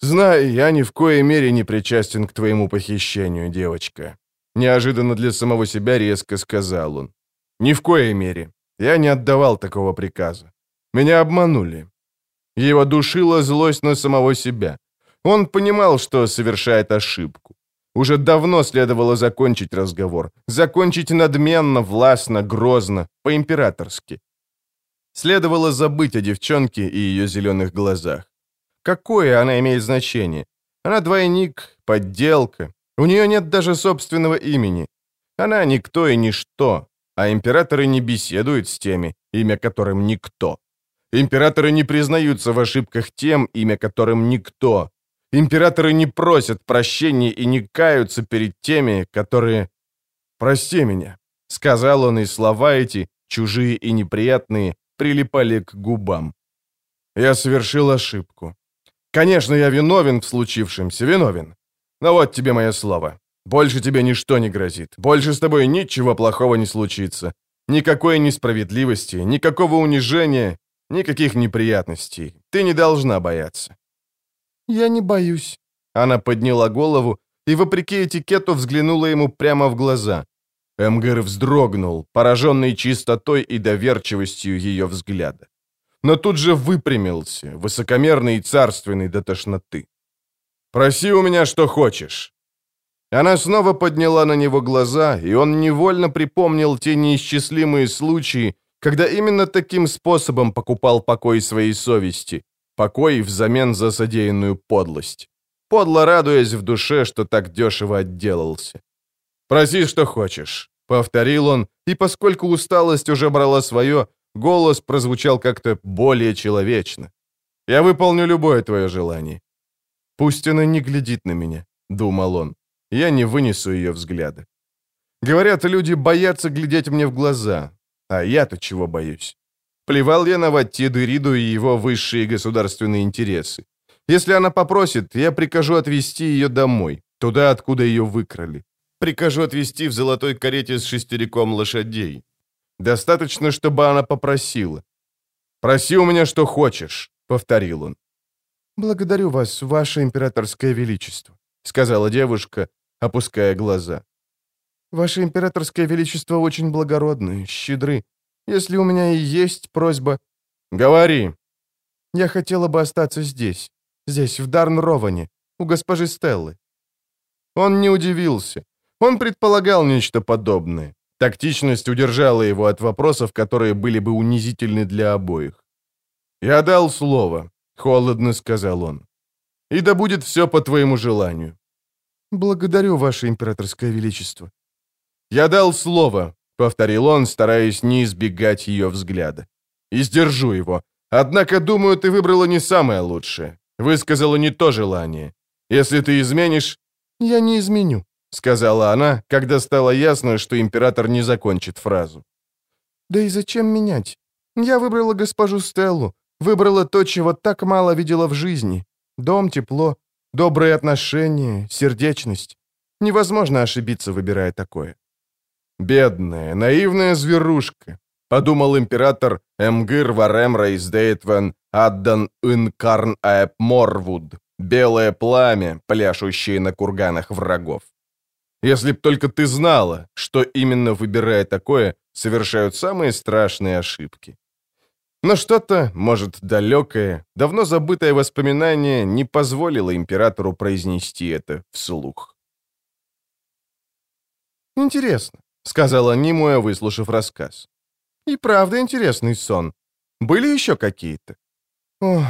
Знай, я ни в коей мере не причастен к твоему похищению, девочка. Неожиданно для самого себя резко сказал он. Ни в коей мере. Я не отдавал такого приказа. Меня обманули. Его душила злость на самого себя. Он понимал, что совершает ошибку. Уже давно следовало закончить разговор. Закончить надменно, властно, грозно, по-императорски. Следовало забыть о девчонке и ее зеленых глазах. Какое она имеет значение? Она двойник, подделка. У нее нет даже собственного имени. Она никто и ничто, а императоры не беседуют с теми, имя которым никто. Императоры не признаются в ошибках тем, имя которым никто, Императоры не просят прощения и не каются перед теми, которые... «Прости меня», — сказал он, и слова эти, чужие и неприятные, прилипали к губам. «Я совершил ошибку. Конечно, я виновен в случившемся, виновен. Но вот тебе мое слово. Больше тебе ничто не грозит. Больше с тобой ничего плохого не случится. Никакой несправедливости, никакого унижения, никаких неприятностей. Ты не должна бояться». «Я не боюсь». Она подняла голову и, вопреки этикету, взглянула ему прямо в глаза. Эмгер вздрогнул, пораженный чистотой и доверчивостью ее взгляда. Но тут же выпрямился, высокомерный и царственный до тошноты. «Проси у меня, что хочешь». Она снова подняла на него глаза, и он невольно припомнил те неисчислимые случаи, когда именно таким способом покупал покой своей совести, покой взамен за содеянную подлость, подло радуясь в душе, что так дешево отделался. «Проси, что хочешь», — повторил он, и поскольку усталость уже брала свое, голос прозвучал как-то более человечно. «Я выполню любое твое желание». «Пусть она не глядит на меня», — думал он. «Я не вынесу ее взгляда». Говорят, люди боятся глядеть мне в глаза. А я-то чего боюсь? Плевал я на Ваттиду Риду и его высшие государственные интересы. Если она попросит, я прикажу отвезти ее домой, туда, откуда ее выкрали. Прикажу отвезти в золотой карете с шестериком лошадей. Достаточно, чтобы она попросила. «Проси у меня, что хочешь», — повторил он. «Благодарю вас, ваше императорское величество», — сказала девушка, опуская глаза. «Ваше императорское величество очень благородны, щедры. Если у меня и есть просьба...» «Говори». «Я хотела бы остаться здесь, здесь, в Дарн-Роване, у госпожи Стеллы». Он не удивился. Он предполагал нечто подобное. Тактичность удержала его от вопросов, которые были бы унизительны для обоих. «Я дал слово», — холодно сказал он. «И да будет все по твоему желанию». «Благодарю, Ваше Императорское Величество». «Я дал слово», — повторил он, стараясь не избегать ее взгляда. «И сдержу его. Однако, думаю, ты выбрала не самое лучшее. Высказала не то желание. Если ты изменишь...» «Я не изменю», — сказала она, когда стало ясно, что император не закончит фразу. «Да и зачем менять? Я выбрала госпожу Стеллу, выбрала то, чего так мало видела в жизни. Дом, тепло, добрые отношения, сердечность. Невозможно ошибиться, выбирая такое». «Бедная, наивная зверушка», — подумал император Эмгир Варем Рейсдейтвен Аддан Инкарн Аэп Морвуд, белое пламя, пляшущее на курганах врагов. Если б только ты знала, что именно выбирая такое, совершают самые страшные ошибки. Но что-то, может, далекое, давно забытое воспоминание не позволило императору произнести это вслух. «Интересно», — сказала Нимуя, выслушав рассказ. «И правда интересный сон. Были еще какие-то?» «Ох...»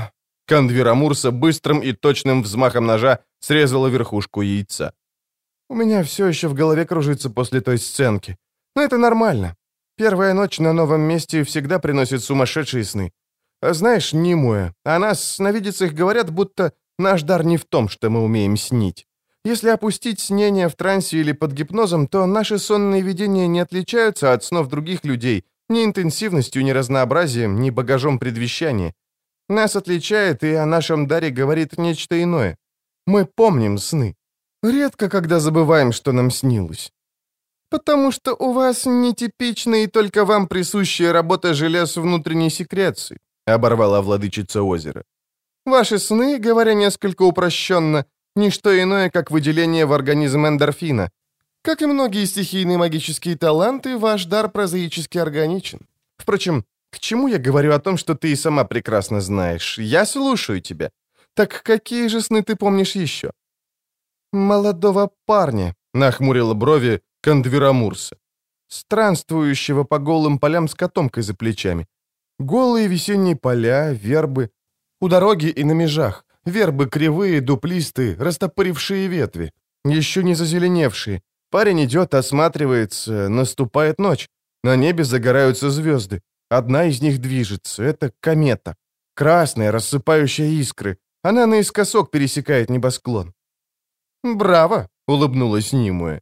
Кандвира Мурса быстрым и точным взмахом ножа срезала верхушку яйца. У меня все еще в голове кружится после той сценки. Но это нормально. Первая ночь на новом месте всегда приносит сумасшедшие сны. А знаешь, Нимуэ, о нас, сновидицах, говорят, будто наш дар не в том, что мы умеем снить. Если опустить снение в трансе или под гипнозом, то наши сонные видения не отличаются от снов других людей ни интенсивностью, ни разнообразием, ни багажом предвещания. Нас отличает, и о нашем даре говорит нечто иное. Мы помним сны. Редко когда забываем, что нам снилось. Потому что у вас нетипичная и только вам присущая работа желез внутренней секреции, оборвала владычица озера. Ваши сны, говоря несколько упрощенно, не что иное, как выделение в организм эндорфина. Как и многие стихийные магические таланты, ваш дар прозаически органичен. Впрочем, к чему я говорю о том, что ты и сама прекрасно знаешь? Я слушаю тебя. Так какие же сны ты помнишь еще? «Молодого парня», — нахмурила брови Кандвера Мурса. «Странствующего по голым полям с котомкой за плечами. Голые весенние поля, вербы. У дороги и на межах. Вербы кривые, дуплистые, растопырившие ветви. Еще не зазеленевшие. Парень идет, осматривается, наступает ночь. На небе загораются звезды. Одна из них движется. Это комета. Красная, рассыпающая искры. Она наискосок пересекает небосклон. «Браво!» — улыбнулась Нимуэ.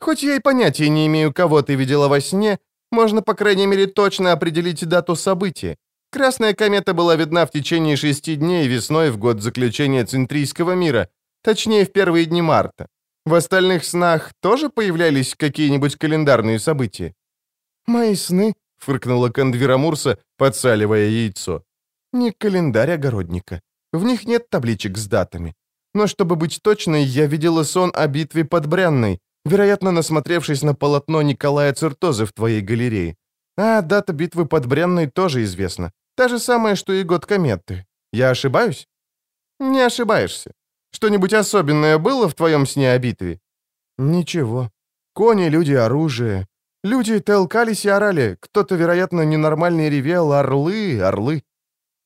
«Хоть я и понятия не имею, кого ты видела во сне, можно, по крайней мере, точно определить дату события. Красная комета была видна в течение шести дней весной в год заключения Центрийского мира, точнее, в первые дни марта. В остальных снах тоже появлялись какие-нибудь календарные события?» «Мои сны», — фыркнула Кандвера Мурса, подсаливая яйцо. «Не календарь огородника. В них нет табличек с датами. Но чтобы быть точной, я видела сон о битве под Брянной, вероятно, насмотревшись на полотно Николая Циртозы в твоей галерее. А дата битвы под Брянной тоже известна. Та же самая, что и год кометы. Я ошибаюсь? Не ошибаешься. Что-нибудь особенное было в твоем сне о битве? Ничего. Кони, люди, оружие. Люди толкались и орали. Кто-то, вероятно, ненормальный ревел. Орлы, орлы.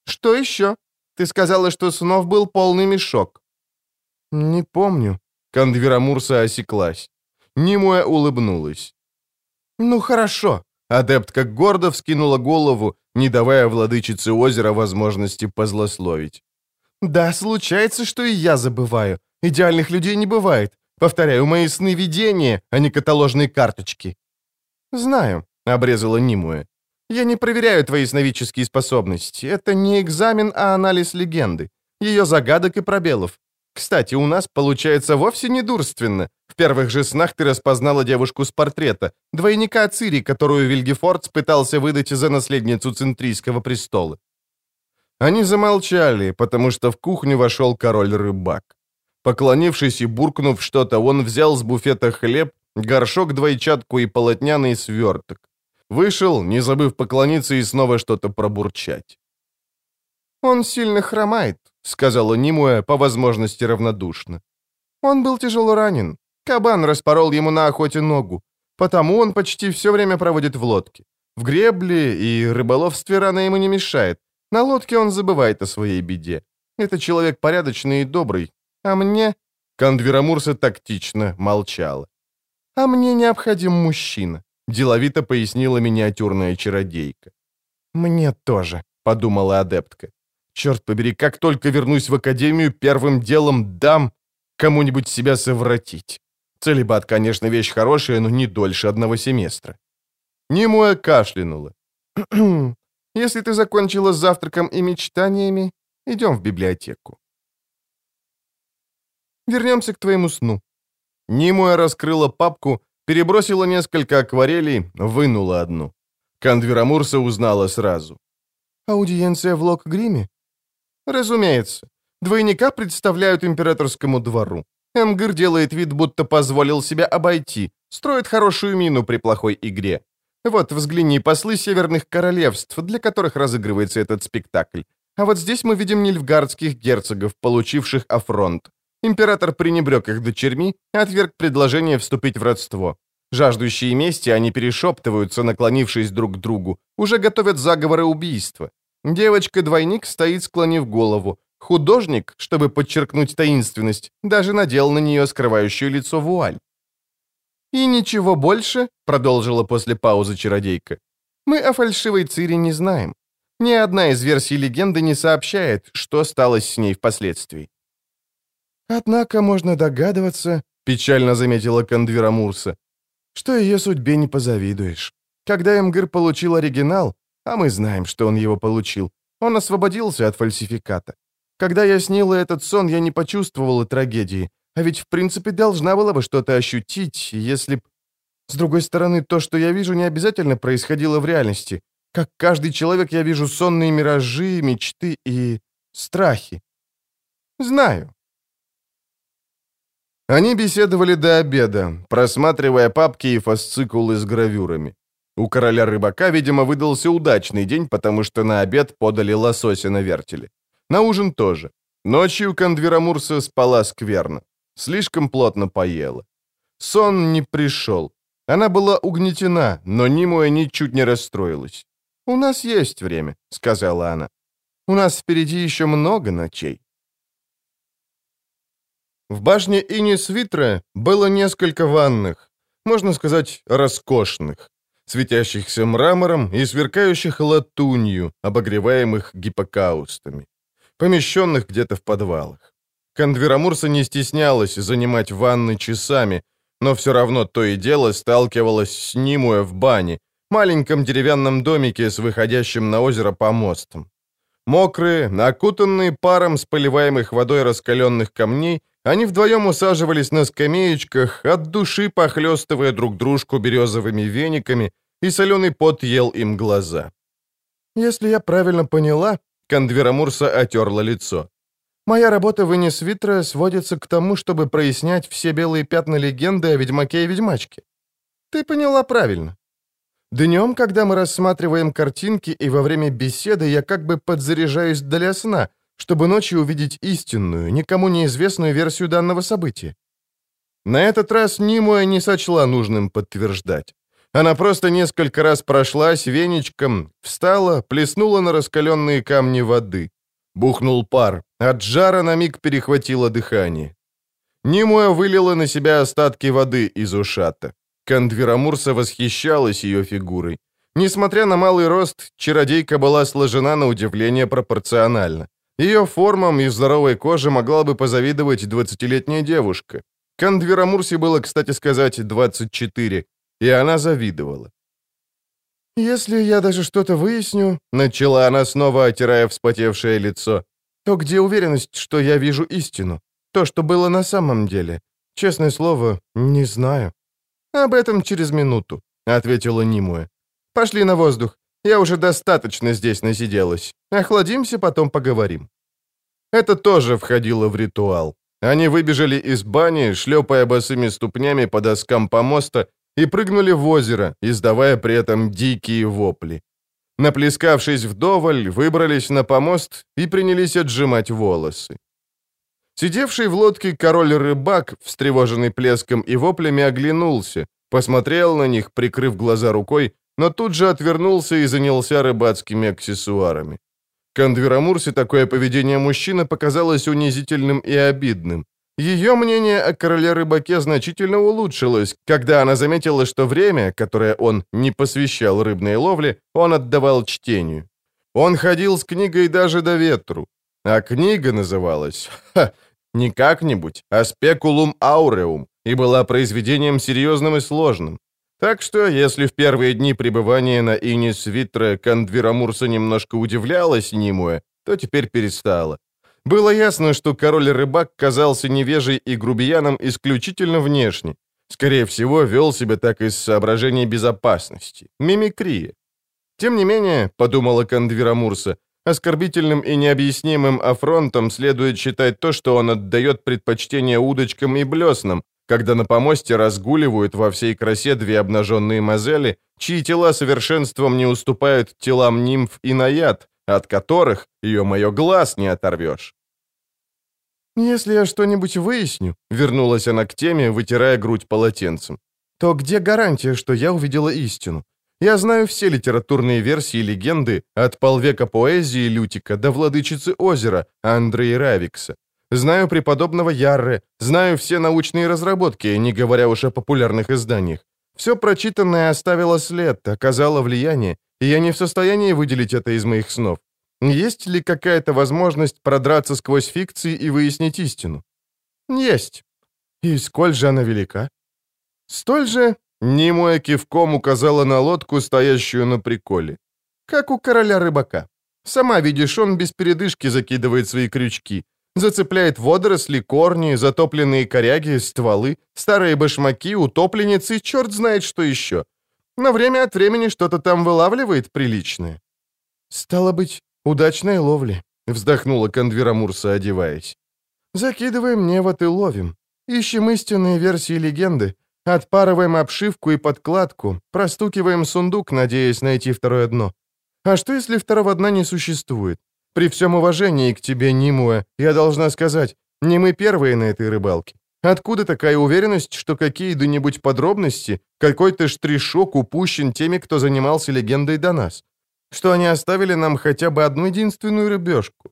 Что еще? Ты сказала, что снов был полный мешок. Не помню. Кандвера Мурса осеклась. Нимуя улыбнулась. «Ну хорошо». Адептка гордо вскинула голову, не давая владычице озера возможности позлословить. «Да, случается, что и я забываю. Идеальных людей не бывает. Повторяю, мои сны видения, а не каталожные карточки». «Знаю», — обрезала Нимуэ. «Я не проверяю твои сновидческие способности. Это не экзамен, а анализ легенды. Ее загадок и пробелов. Кстати, у нас получается вовсе не дурственно. В первых же снах ты распознала девушку с портрета, двойника Цири, которую Вильгефордс пытался выдать за наследницу Центрийского престола. Они замолчали, потому что в кухню вошел король-рыбак. Поклонившись и буркнув что-то, он взял с буфета хлеб, горшок, двойчатку и полотняный сверток. Вышел, не забыв поклониться и снова что-то пробурчать. «Он сильно хромает», — сказала Нимуэ, по возможности равнодушно. «Он был тяжело ранен. Кабан распорол ему на охоте ногу. Потому он почти все время проводит в лодке. В гребле и рыболовстве рано ему не мешает, на лодке он забывает о своей беде. Это человек порядочный и добрый. А мне...» Кондверамурса тактично молчала. «А мне необходим мужчина», — деловито пояснила миниатюрная чародейка. «Мне тоже», — подумала адептка. «Черт побери, как только вернусь в академию, первым делом дам кому-нибудь себя совратить. Целебат, конечно, вещь хорошая, но не дольше одного семестра». Немуя кашлянула. Если ты закончила с завтраком и мечтаниями, идем в библиотеку. Вернемся к твоему сну. Нимуя раскрыла папку, перебросила несколько акварелей, вынула одну. Кандверамурса узнала сразу. «Аудиенция в Лок-Гриме?» «Разумеется. Двойника представляют императорскому двору. Эмгыр делает вид, будто позволил себя обойти, строит хорошую мину при плохой игре. Вот, взгляни, послы северных королевств, для которых разыгрывается этот спектакль. А вот здесь мы видим нильфгардских герцогов, получивших афронт. Император пренебрег их дочерьми, отверг предложение вступить в родство. Жаждущие мести, они перешептываются, наклонившись друг к другу, уже готовят заговоры убийства. Девочка-двойник стоит, склонив голову. Художник, чтобы подчеркнуть таинственность, даже надел на нее скрывающую лицо вуаль. «И ничего больше», — продолжила после паузы чародейка, «мы о фальшивой Цири не знаем. Ни одна из версий легенды не сообщает, что стало с ней впоследствии». «Однако можно догадываться», — печально заметила Кандвера Мурса, «что ее судьбе не позавидуешь. Когда Эмгыр получил оригинал, а мы знаем, что он его получил, он освободился от фальсификата. Когда я снила этот сон, я не почувствовала трагедии, а ведь в принципе должна была бы что-то ощутить, если б... С другой стороны, то, что я вижу, не обязательно происходило в реальности. Как каждый человек, я вижу сонные миражи, мечты и страхи. Знаю. Они беседовали до обеда, просматривая папки и фасцикулы с гравюрами. У короля рыбака, видимо, выдался удачный день, потому что на обед подали лосося на вертеле. На ужин тоже. Ночью Кондверамурса спала скверно. Слишком плотно поела. Сон не пришел. Она была угнетена, но Нимуэ ничуть не расстроилась. «У нас есть время», — сказала она. «У нас впереди еще много ночей». В башне Инис Витра было несколько ванных, можно сказать, роскошных, светящихся мрамором и сверкающих латунью, обогреваемых гиппокаустами, помещенных где-то в подвалах. Кондверамурса не стеснялась занимать ванны часами, но все равно то и дело сталкивалась с Нимуэ в бане, маленьком деревянном домике с выходящим на озеро помостом. Мокрые, окутанные паром с поливаемых водой раскаленных камней, они вдвоем усаживались на скамеечках, от души похлестывая друг дружку березовыми вениками, и соленый пот ел им глаза. «Если я правильно поняла», — Кондверамурса отерла лицо, «моя работа в Инисвитре сводится к тому, чтобы прояснять все белые пятна легенды о ведьмаке и ведьмачке. Ты поняла правильно. Днем, когда мы рассматриваем картинки и во время беседы, я как бы подзаряжаюсь для сна, чтобы ночью увидеть истинную, никому неизвестную версию данного события. На этот раз Нимуя не сочла нужным подтверждать. Она просто несколько раз прошлась веничком, встала, плеснула на раскаленные камни воды. Бухнул пар, от жара на миг перехватило дыхание. Нимуя вылила на себя остатки воды из ушата. Кандверамурса восхищалась ее фигурой. Несмотря на малый рост, чародейка была сложена на удивление пропорционально. Ее формам и здоровой коже могла бы позавидовать двадцатилетняя девушка. Кандверамурсе было, кстати сказать, 24, и она завидовала. «Если я даже что-то выясню», — начала она снова, отирая вспотевшее лицо, «то где уверенность, что я вижу истину? То, что было на самом деле? Честное слово, не знаю». «Об этом через минуту», — ответила Нимуэ. «Пошли на воздух. Я уже достаточно здесь насиделась. Охладимся, потом поговорим». Это тоже входило в ритуал. Они выбежали из бани, шлепая босыми ступнями по доскам помоста, и прыгнули в озеро, издавая при этом дикие вопли. Наплескавшись вдоволь, выбрались на помост и принялись отжимать волосы. Сидевший в лодке король-рыбак, встревоженный плеском и воплями, оглянулся, посмотрел на них, прикрыв глаза рукой, но тут же отвернулся и занялся рыбацкими аксессуарами. Кондверамурсе такое поведение мужчины показалось унизительным и обидным. Ее мнение о короле-рыбаке значительно улучшилось, когда она заметила, что время, которое он не посвящал рыбной ловле, он отдавал чтению. Он ходил с книгой даже до ветру. А книга называлась, ха, не как-нибудь, а «Спекулум ауреум» и была произведением серьезным и сложным. Так что, если в первые дни пребывания на Инис Витре Кандвирамурса немножко удивлялась Нимуэ, то теперь перестала. Было ясно, что король-рыбак казался невежей и грубияном исключительно внешне. Скорее всего, вел себя так из соображений безопасности. Мимикрия. Тем не менее, подумала Кандвирамурса, Оскорбительным и необъяснимым афронтом следует считать то, что он отдает предпочтение удочкам и блеснам, когда на помосте разгуливают во всей красе две обнаженные мозели, чьи тела совершенством не уступают телам нимф и наяд, от которых, ее мое глаз не оторвешь. «Если я что-нибудь выясню», — вернулась она к теме, вытирая грудь полотенцем, «то где гарантия, что я увидела истину? Я знаю все литературные версии легенды, от полвека поэзии Лютика до владычицы озера Андрея Равикса. Знаю преподобного Ярре, знаю все научные разработки, не говоря уж о популярных изданиях. Все прочитанное оставило след, оказало влияние, и я не в состоянии выделить это из моих снов. Есть ли какая-то возможность продраться сквозь фикции и выяснить истину? Есть. И сколь же она велика? Столь же, Нимуя кивком указала на лодку, стоящую на приколе. «Как у короля-рыбака. Сама видишь, он без передышки закидывает свои крючки. Зацепляет водоросли, корни, затопленные коряги, стволы, старые башмаки, утопленницы, черт знает что еще. Но время от времени что-то там вылавливает приличное». «Стало быть, удачной ловли», — вздохнула Кондверамурса, одеваясь. «Закидываем невод и ловим. Ищем истинные версии легенды, Отпарываем обшивку и подкладку, простукиваем сундук, надеясь найти второе дно. А что, если второго дна не существует? При всем уважении к тебе, Нимуэ, я должна сказать, не мы первые на этой рыбалке. Откуда такая уверенность, что какие-нибудь подробности, какой-то штришок упущен теми, кто занимался легендой до нас? Что они оставили нам хотя бы одну единственную рыбешку?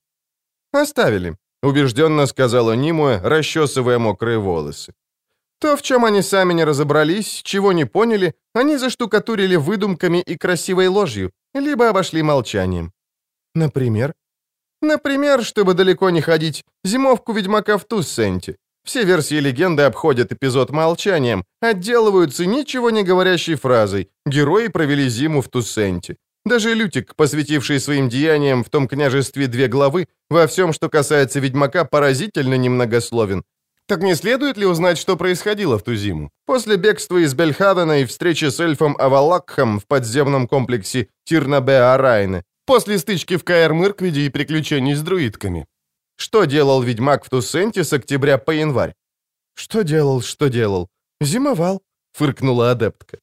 Оставили, убежденно сказала Нимуэ, расчесывая мокрые волосы. То, в чем они сами не разобрались, чего не поняли, они заштукатурили выдумками и красивой ложью, либо обошли молчанием. Например? Например, чтобы далеко не ходить, зимовку ведьмака в Туссенте. Все версии легенды обходят эпизод молчанием, отделываются ничего не говорящей фразой «Герои провели зиму в Туссенте». Даже Лютик, посвятивший своим деяниям в том княжестве две главы, во всем, что касается ведьмака, поразительно немногословен. Так не следует ли узнать, что происходило в ту зиму? После бегства из Бельхавена и встречи с эльфом Авалакхом в подземном комплексе Тирнабе-Арайне, после стычки в Каэр-Мырквиде и приключений с друидками. Что делал ведьмак в Туссенте с октября по январь? Что делал, что делал? Зимовал, фыркнула адептка.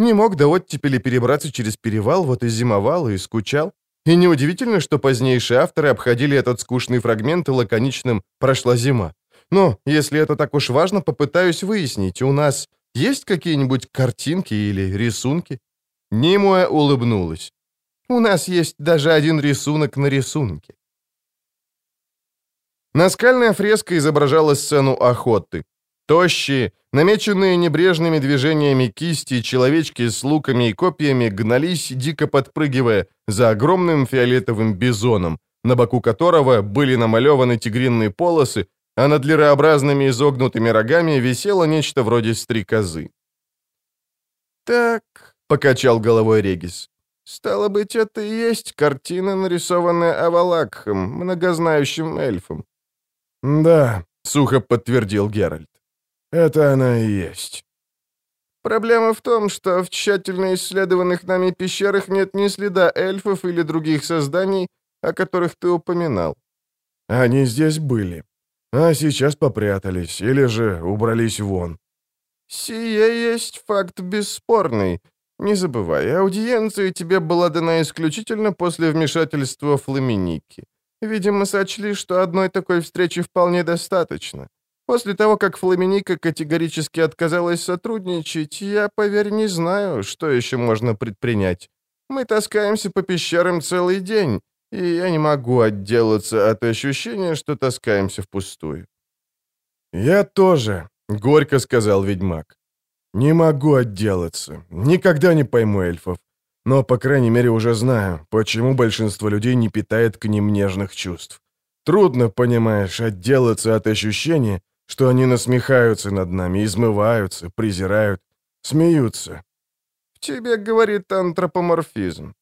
Не мог до оттепели перебраться через перевал, вот и зимовал, и скучал. И неудивительно, что позднейшие авторы обходили этот скучный фрагмент и лаконичным «прошла зима». Но, если это так уж важно, попытаюсь выяснить, у нас есть какие-нибудь картинки или рисунки?» Нимуэ улыбнулась. «У нас есть даже один рисунок на рисунке». Наскальная фреска изображала сцену охоты. Тощие, намеченные небрежными движениями кисти, человечки с луками и копьями гнались, дико подпрыгивая, за огромным фиолетовым бизоном, на боку которого были намалеваны тигринные полосы, а над лирообразными изогнутыми рогами висело нечто вроде стрекозы. «Так», — покачал головой Регис, — «стало быть, это и есть картина, нарисованная Авалакхом, многознающим эльфом. «Да», — сухо подтвердил Геральт. «Это она и есть». «Проблема в том, что в тщательно исследованных нами пещерах нет ни следа эльфов или других созданий, о которых ты упоминал». «Они здесь были, а сейчас попрятались или же убрались вон». «Сие есть факт бесспорный. Не забывай, аудиенция тебе была дана исключительно после вмешательства Фламиники. Видимо, сочли, что одной такой встречи вполне достаточно. После того, как Фламиника категорически отказалась сотрудничать, я, поверь, не знаю, что еще можно предпринять. Мы таскаемся по пещерам целый день, и я не могу отделаться от ощущения, что таскаемся впустую». «Я тоже», — горько сказал ведьмак. «Не могу отделаться. Никогда не пойму эльфов. Но, по крайней мере, уже знаю, почему большинство людей не питает к ним нежных чувств. Трудно, понимаешь, отделаться от ощущения, что они насмехаются над нами, измываются, презирают, смеются. В тебе говорит антропоморфизм.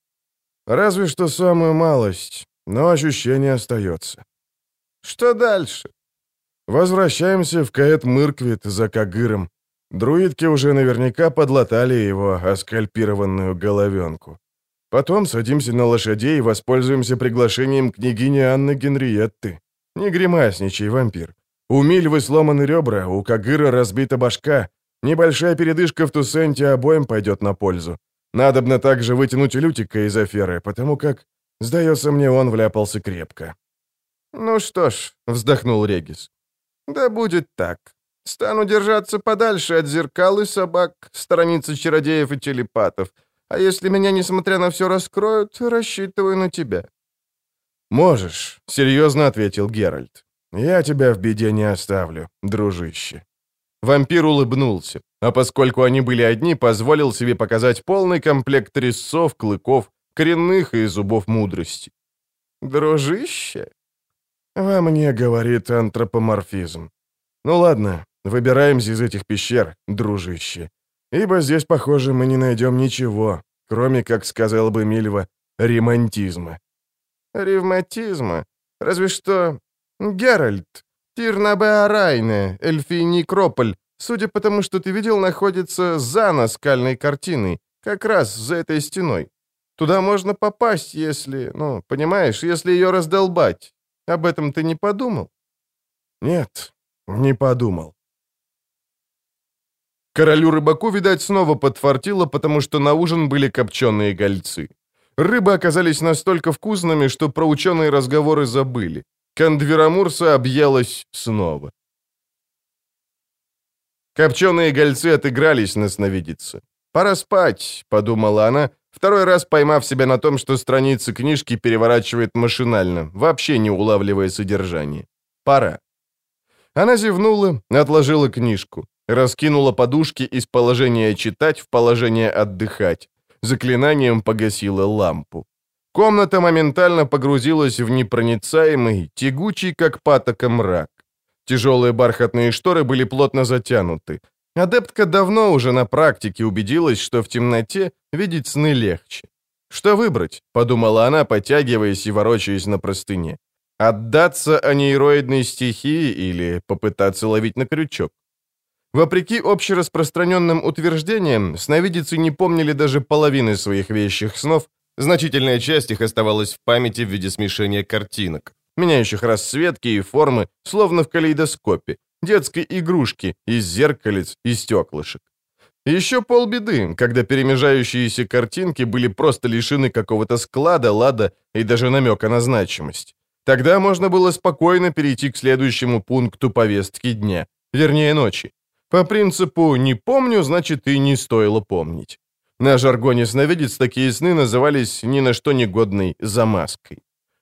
Разве что самую малость, но ощущение остается. Что дальше? Возвращаемся в Каэт-Мырквит за Кагыром, Друидки уже наверняка подлатали его оскальпированную головенку. Потом садимся на лошадей и воспользуемся приглашением княгини Анны Генриетты. Не гримасничай, вампир. У Мильвы сломаны ребра, у Кагыра разбита башка. Небольшая передышка в Тусенте обоим пойдет на пользу. Надобно также вытянуть Лютика из аферы, потому как, сдается мне, он вляпался крепко. «Ну что ж», — вздохнул Регис, — «да будет так. Стану держаться подальше от зеркал и собак, страницы чародеев и телепатов. А если меня, несмотря на все, раскроют, рассчитываю на тебя». «Можешь», — серьезно ответил Геральт. «Я тебя в беде не оставлю, дружище». Вампир улыбнулся, а поскольку они были одни, позволил себе показать полный комплект резцов, клыков, коренных и зубов мудрости. «Дружище?» «Во мне, — говорит антропоморфизм. Ну ладно, Выбираемся из этих пещер, дружище. Ибо здесь, похоже, мы не найдем ничего, кроме, как сказал бы Мильва, ремонтизма. Ревматизма? Разве что... Геральт, Тирнабеарайне, Эльфий Некрополь, судя по тому, что ты видел, находится за наскальной картиной, как раз за этой стеной. Туда можно попасть, если, ну, понимаешь, если ее раздолбать. Об этом ты не подумал? Нет, не подумал. Королю рыбаку, видать, снова подфартило, потому что на ужин были копченые гольцы. Рыбы оказались настолько вкусными, что про ученые разговоры забыли. Кондверамурса объелась снова. Копченые гольцы отыгрались на сновидице. «Пора спать», — подумала она, второй раз поймав себя на том, что страницы книжки переворачивает машинально, вообще не улавливая содержание. «Пора». Она зевнула, отложила книжку. Раскинула подушки из положения читать в положение отдыхать. Заклинанием погасила лампу. Комната моментально погрузилась в непроницаемый, тягучий, как патока, мрак. Тяжелые бархатные шторы были плотно затянуты. Адептка давно уже на практике убедилась, что в темноте видеть сны легче. Что выбрать? Подумала она, подтягиваясь и ворочаясь на простыне. Отдаться анейроидной стихии или попытаться ловить на крючок? Вопреки общераспространенным утверждениям, сновидицы не помнили даже половины своих вещих снов, значительная часть их оставалась в памяти в виде смешения картинок, меняющих расцветки и формы, словно в калейдоскопе, детской игрушки из зеркалец и стеклышек. Еще полбеды, когда перемежающиеся картинки были просто лишены какого-то склада, лада и даже намека на значимость. Тогда можно было спокойно перейти к следующему пункту повестки дня, вернее ночи. По принципу «не помню, значит и не стоило помнить». На жаргоне сновидец такие сны назывались ни на что негодной замазкой.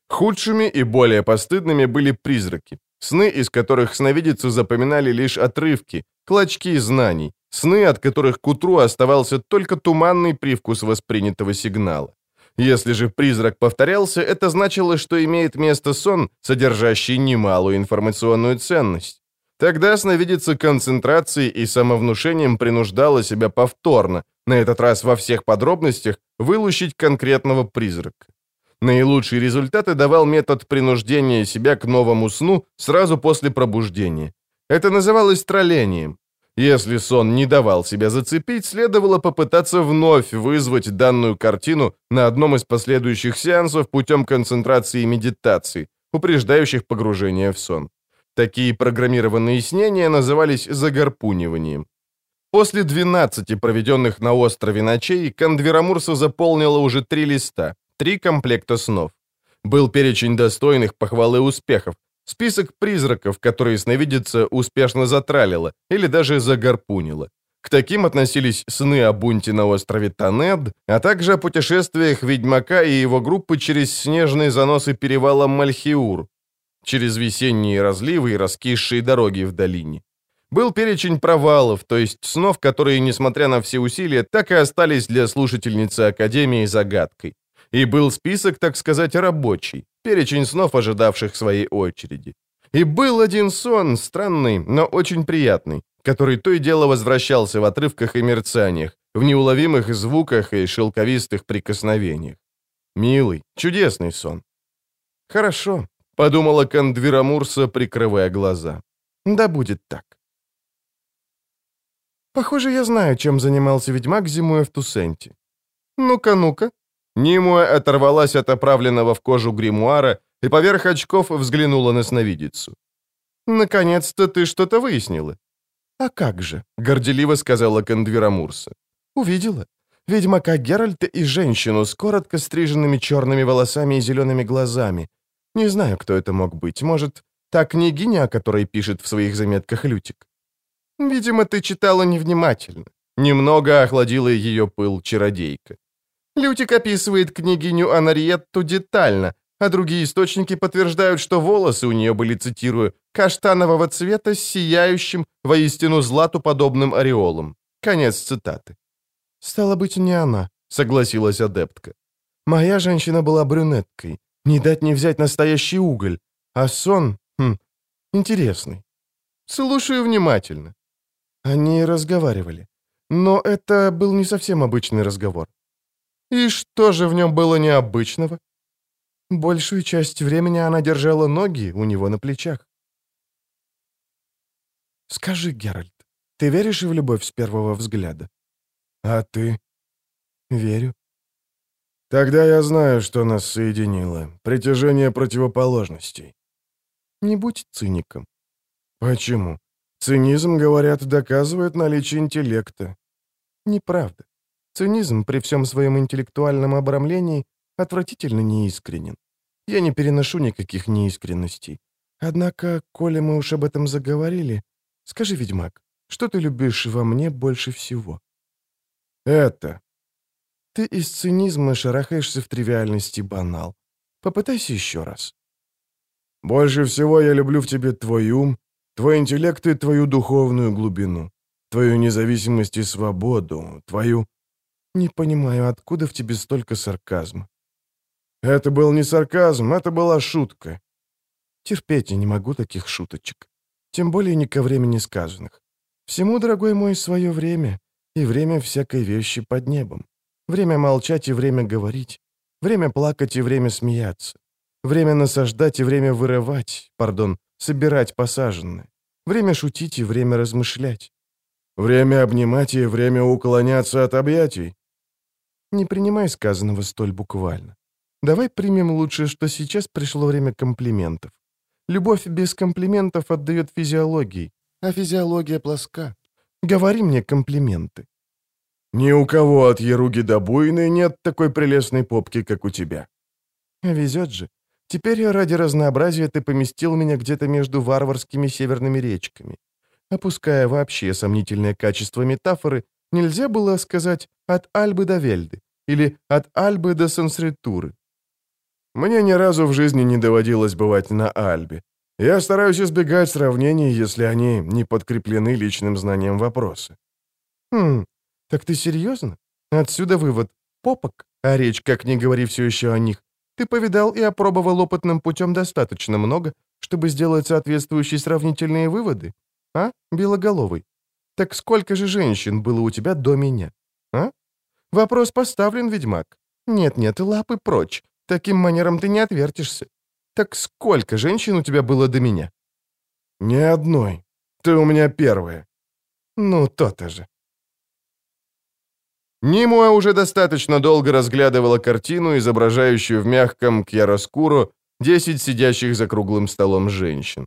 Худшими и более постыдными были призраки, сны, из которых сновидицу запоминали лишь отрывки, клочки знаний, сны, от которых к утру оставался только туманный привкус воспринятого сигнала. Если же призрак повторялся, это значило, что имеет место сон, содержащий немалую информационную ценность. Тогда сновидица концентрацией и самовнушением принуждала себя повторно, на этот раз во всех подробностях, вылучить конкретного призрака. Наилучшие результаты давал метод принуждения себя к новому сну сразу после пробуждения. Это называлось троллением. Если сон не давал себя зацепить, следовало попытаться вновь вызвать данную картину на одном из последующих сеансов путем концентрации и медитации, упреждающих погружение в сон. Такие программированные снения назывались загарпуниванием. После 12 проведенных на острове ночей Кондверамурса заполнила уже три листа, три комплекта снов. Был перечень достойных похвалы успехов, список призраков, которые сновидица успешно затралила или даже загарпунила. К таким относились сны о бунте на острове Танед, а также о путешествиях ведьмака и его группы через снежные заносы перевала Мальхиур, через весенние разливы и раскисшие дороги в долине. Был перечень провалов, то есть снов, которые, несмотря на все усилия, так и остались для слушательницы Академии загадкой. И был список, так сказать, рабочий, перечень снов, ожидавших своей очереди. И был один сон, странный, но очень приятный, который то и дело возвращался в отрывках и мерцаниях, в неуловимых звуках и шелковистых прикосновениях. Милый, чудесный сон. Хорошо, подумала Кандвирамурса, прикрывая глаза. Да будет так. Похоже, я знаю, чем занимался ведьмак, зимуя в Тусенте. Ну-ка, ну-ка. Нимуэ оторвалась от оправленного в кожу гримуара и поверх очков взглянула на сновидицу. «Наконец-то ты что-то выяснила». «А как же», — горделиво сказала Кандвирамурса. «Увидела. Ведьмака Геральта и женщину с коротко стриженными черными волосами и зелеными глазами, не знаю, кто это мог быть. Может, та княгиня, о которой пишет в своих заметках Лютик? Видимо, ты читала невнимательно. Немного охладила ее пыл чародейка. Лютик описывает княгиню Анариетту детально, а другие источники подтверждают, что волосы у нее были, цитирую, «каштанового цвета с сияющим, воистину злату подобным ореолом». Конец цитаты. «Стало быть, не она», — согласилась адептка. «Моя женщина была брюнеткой, не дать не взять настоящий уголь. А сон, хм, интересный. Слушаю внимательно. Они разговаривали. Но это был не совсем обычный разговор. И что же в нем было необычного? Большую часть времени она держала ноги у него на плечах. «Скажи, Геральт, ты веришь в любовь с первого взгляда?» «А ты?» «Верю. Тогда я знаю, что нас соединило. Притяжение противоположностей. Не будь циником. Почему? Цинизм, говорят, доказывает наличие интеллекта. Неправда. Цинизм при всем своем интеллектуальном обрамлении отвратительно неискренен. Я не переношу никаких неискренностей. Однако, коли мы уж об этом заговорили, скажи, ведьмак, что ты любишь во мне больше всего? Это, ты из цинизма шарахаешься в тривиальности банал. Попытайся еще раз. Больше всего я люблю в тебе твой ум, твой интеллект и твою духовную глубину, твою независимость и свободу, твою... Не понимаю, откуда в тебе столько сарказма. Это был не сарказм, это была шутка. Терпеть я не могу таких шуточек. Тем более не ко времени сказанных. Всему, дорогой мой, свое время, и время всякой вещи под небом. Время молчать и время говорить. Время плакать и время смеяться. Время насаждать и время вырывать, пардон, собирать посаженное. Время шутить и время размышлять. Время обнимать и время уклоняться от объятий. Не принимай сказанного столь буквально. Давай примем лучше, что сейчас пришло время комплиментов. Любовь без комплиментов отдает физиологии, а физиология плоска. Говори мне комплименты. Ни у кого от Еруги до Буйны нет такой прелестной попки, как у тебя. Везет же. Теперь ради разнообразия ты поместил меня где-то между варварскими северными речками. Опуская вообще сомнительное качество метафоры, нельзя было сказать «от Альбы до Вельды» или «от Альбы до Сансритуры». Мне ни разу в жизни не доводилось бывать на Альбе. Я стараюсь избегать сравнений, если они не подкреплены личным знанием вопроса. Хм, так ты серьезно? Отсюда вывод. Попок, а речь, как ни говори, все еще о них. Ты повидал и опробовал опытным путем достаточно много, чтобы сделать соответствующие сравнительные выводы? А, белоголовый? Так сколько же женщин было у тебя до меня? А? Вопрос поставлен, ведьмак. Нет-нет, лапы прочь. Таким манером ты не отвертишься. Так сколько женщин у тебя было до меня? Ни одной. Ты у меня первая. Ну, то-то же. Нимуа уже достаточно долго разглядывала картину, изображающую в мягком кьяроскуру 10 сидящих за круглым столом женщин.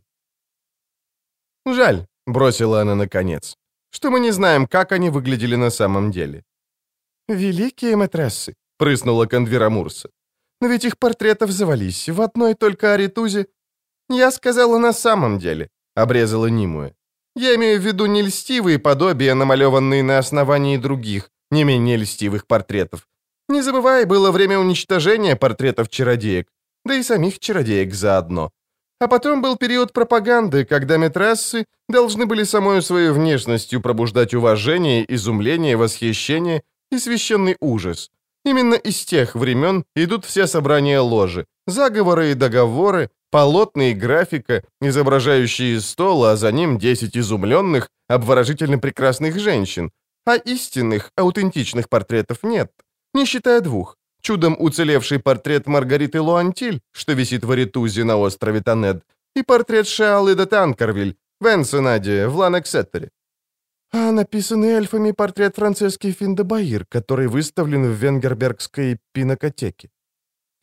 «Жаль», — бросила она наконец, — «что мы не знаем, как они выглядели на самом деле». «Великие матрессы», — прыснула Кондвера Мурса. «Но ведь их портретов завались. В одной только Аритузе...» «Я сказала на самом деле», — обрезала Нимуэ. «Я имею в виду не льстивые подобия, намалеванные на основании других, не менее льстивых портретов. Не забывай, было время уничтожения портретов чародеек, да и самих чародеек заодно. А потом был период пропаганды, когда метрессы должны были самой своей внешностью пробуждать уважение, изумление, восхищение и священный ужас. Именно из тех времен идут все собрания ложи, заговоры и договоры, полотна и графика, изображающие стол, а за ним 10 изумленных, обворожительно прекрасных женщин, а истинных, аутентичных портретов нет, не считая двух. Чудом уцелевший портрет Маргариты Луантиль, что висит в Аритузе на острове Танед, и портрет Шиалы де Танкервиль в Энсенаде, в Ланексеттере. А написанный эльфами портрет Францески Финдебаир, который выставлен в Венгербергской пинокотеке.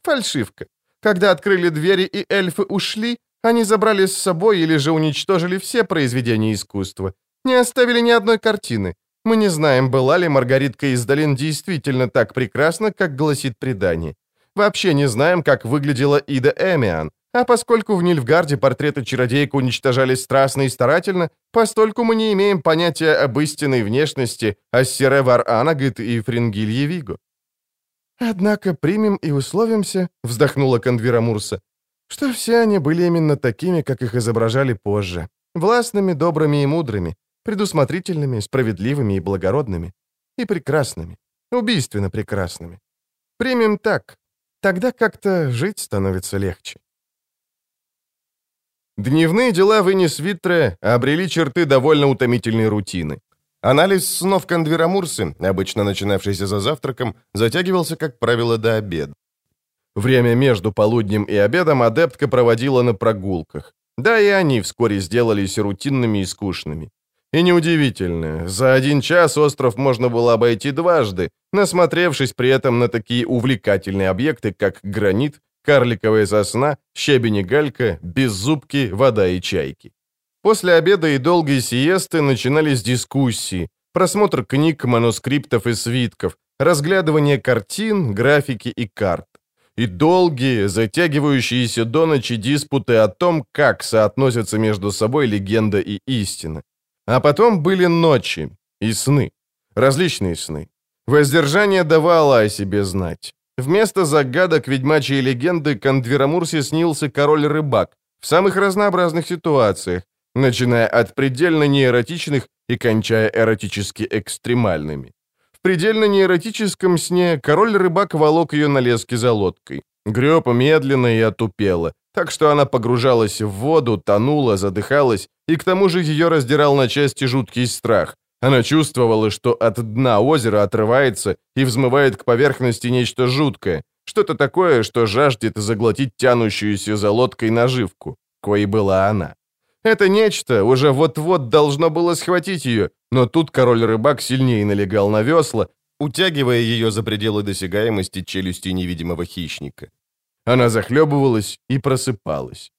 Фальшивка. Когда открыли двери и эльфы ушли, они забрали с собой или же уничтожили все произведения искусства. Не оставили ни одной картины. Мы не знаем, была ли Маргаритка из долин действительно так прекрасна, как гласит предание. Вообще не знаем, как выглядела Ида Эмиан, а поскольку в Нильфгарде портреты чародеек уничтожались страстно и старательно, постольку мы не имеем понятия об истинной внешности Ассире Вар Анагит и Фрингилье Виго. «Однако примем и условимся», — вздохнула Кондвира Мурса, «что все они были именно такими, как их изображали позже, властными, добрыми и мудрыми, предусмотрительными, справедливыми и благородными. И прекрасными, убийственно прекрасными. Примем так. Тогда как-то жить становится легче. Дневные дела вынес Витре обрели черты довольно утомительной рутины. Анализ снов Кондверамурсы, обычно начинавшийся за завтраком, затягивался, как правило, до обеда. Время между полуднем и обедом адептка проводила на прогулках. Да и они вскоре сделались рутинными и скучными. И неудивительно, за один час остров можно было обойти дважды, насмотревшись при этом на такие увлекательные объекты, как гранит, карликовая сосна, щебень и галька, беззубки, вода и чайки. После обеда и долгой сиесты начинались дискуссии, просмотр книг, манускриптов и свитков, разглядывание картин, графики и карт. И долгие, затягивающиеся до ночи диспуты о том, как соотносятся между собой легенда и истина. А потом были ночи и сны. Различные сны. Воздержание давало о себе знать. Вместо загадок ведьмачьей легенды Кондверамурсе снился король-рыбак в самых разнообразных ситуациях, начиная от предельно неэротичных и кончая эротически экстремальными. В предельно неэротическом сне король-рыбак волок ее на леске за лодкой. Греб медленно и отупело, так что она погружалась в воду, тонула, задыхалась, и к тому же ее раздирал на части жуткий страх. Она чувствовала, что от дна озера отрывается и взмывает к поверхности нечто жуткое, что-то такое, что жаждет заглотить тянущуюся за лодкой наживку, коей была она. Это нечто уже вот-вот должно было схватить ее, но тут король-рыбак сильнее налегал на весла, утягивая ее за пределы досягаемости челюсти невидимого хищника. Она захлебывалась и просыпалась.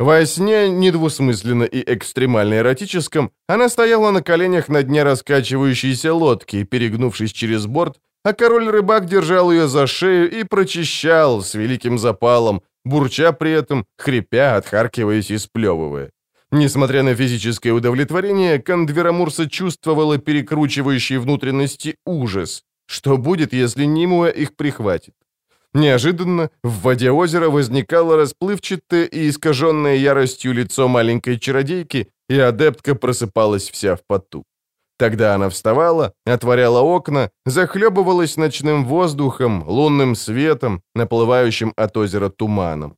Во сне, недвусмысленно и экстремально эротическом, она стояла на коленях на дне раскачивающейся лодки, перегнувшись через борт, а король-рыбак держал ее за шею и прочищал с великим запалом, бурча при этом, хрипя, отхаркиваясь и сплевывая. Несмотря на физическое удовлетворение, Кондверамурса чувствовала перекручивающий внутренности ужас. Что будет, если Нимуа их прихватит? Неожиданно в воде озера возникало расплывчатое и искаженное яростью лицо маленькой чародейки, и адептка просыпалась вся в поту. Тогда она вставала, отворяла окна, захлебывалась ночным воздухом, лунным светом, наплывающим от озера туманом.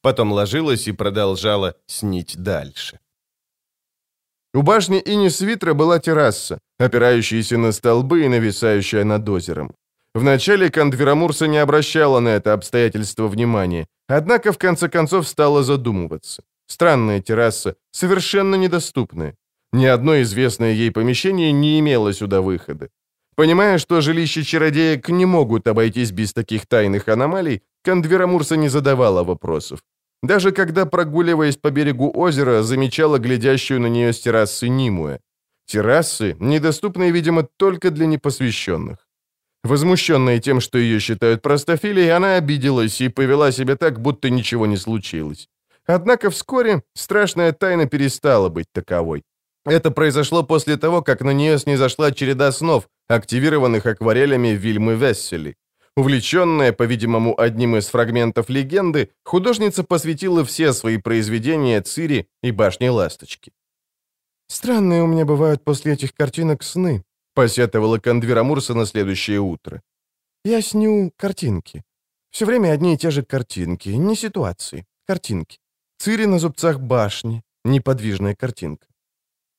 Потом ложилась и продолжала снить дальше. У башни Инисвитра была терраса, опирающаяся на столбы и нависающая над озером. Вначале Кандверамурса не обращала на это обстоятельство внимания, однако в конце концов стала задумываться. Странная терраса, совершенно недоступная. Ни одно известное ей помещение не имело сюда выхода. Понимая, что жилища чародеек не могут обойтись без таких тайных аномалий, Кандверамурса не задавала вопросов. Даже когда, прогуливаясь по берегу озера, замечала глядящую на нее с террасы Нимуэ. Террасы, недоступные, видимо, только для непосвященных. Возмущенная тем, что ее считают простофилией, она обиделась и повела себя так, будто ничего не случилось. Однако вскоре страшная тайна перестала быть таковой. Это произошло после того, как на нее снизошла череда снов, активированных акварелями Вильмы Вессели. Увлеченная, по-видимому, одним из фрагментов легенды, художница посвятила все свои произведения Цири и Башне Ласточки. «Странные у меня бывают после этих картинок сны», — посетовала Кондвера Мурса на следующее утро. «Я сню картинки. Все время одни и те же картинки, не ситуации, картинки. Цири на зубцах башни, неподвижная картинка.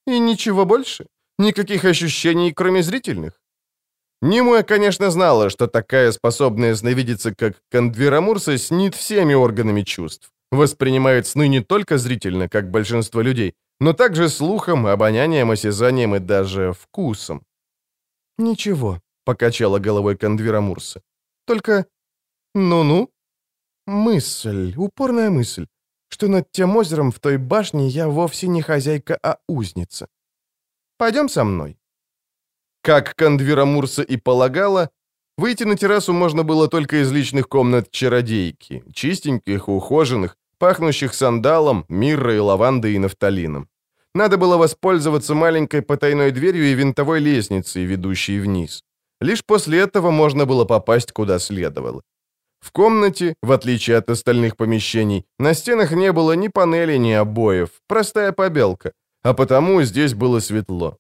И ничего больше? Никаких ощущений, кроме зрительных?» Нимуя, конечно, знала, что такая способная сновидеться, как Кондверамурса, снит всеми органами чувств. Воспринимает сны не только зрительно, как большинство людей, но также слухом, обонянием, осязанием и даже вкусом. «Ничего», — покачала головой Кондвера Мурса. «Только... ну-ну. Мысль, упорная мысль, что над тем озером в той башне я вовсе не хозяйка, а узница. Пойдем со мной». Как Кондвера Мурса и полагала, выйти на террасу можно было только из личных комнат чародейки, чистеньких, ухоженных, пахнущих сандалом, миррой, лавандой и нафталином. Надо было воспользоваться маленькой потайной дверью и винтовой лестницей, ведущей вниз. Лишь после этого можно было попасть куда следовало. В комнате, в отличие от остальных помещений, на стенах не было ни панелей, ни обоев, простая побелка, а потому здесь было светло.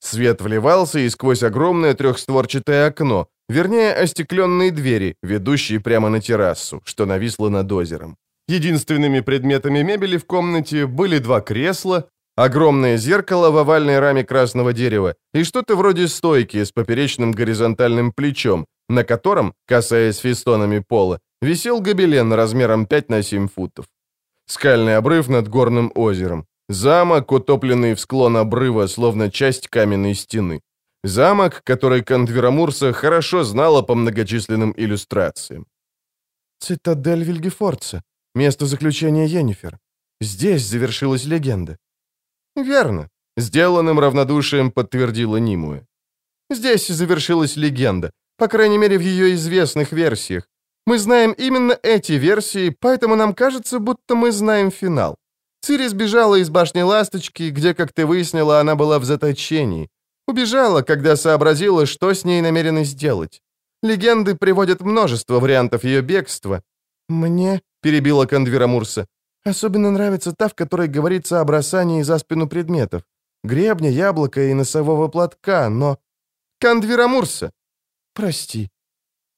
Свет вливался и сквозь огромное трехстворчатое окно, вернее, остекленные двери, ведущие прямо на террасу, что нависло над озером. Единственными предметами мебели в комнате были два кресла, Огромное зеркало в овальной раме красного дерева и что-то вроде стойки с поперечным горизонтальным плечом, на котором, касаясь фестонами пола, висел гобелен размером 5 на 7 футов. Скальный обрыв над горным озером. Замок, утопленный в склон обрыва, словно часть каменной стены. Замок, который Кондверамурса хорошо знала по многочисленным иллюстрациям. «Цитадель Вильгефорца. Место заключения Йеннифер. Здесь завершилась легенда. «Верно», — сделанным равнодушием подтвердила Нимуэ. «Здесь завершилась легенда, по крайней мере, в ее известных версиях. Мы знаем именно эти версии, поэтому нам кажется, будто мы знаем финал. Цири сбежала из башни Ласточки, где, как ты выяснила, она была в заточении. Убежала, когда сообразила, что с ней намерены сделать. Легенды приводят множество вариантов ее бегства. «Мне», — перебила Кондвера Мурса, Особенно нравится та, в которой говорится о бросании за спину предметов. Гребня, яблока и носового платка, но... Кандвера Мурса. Прости.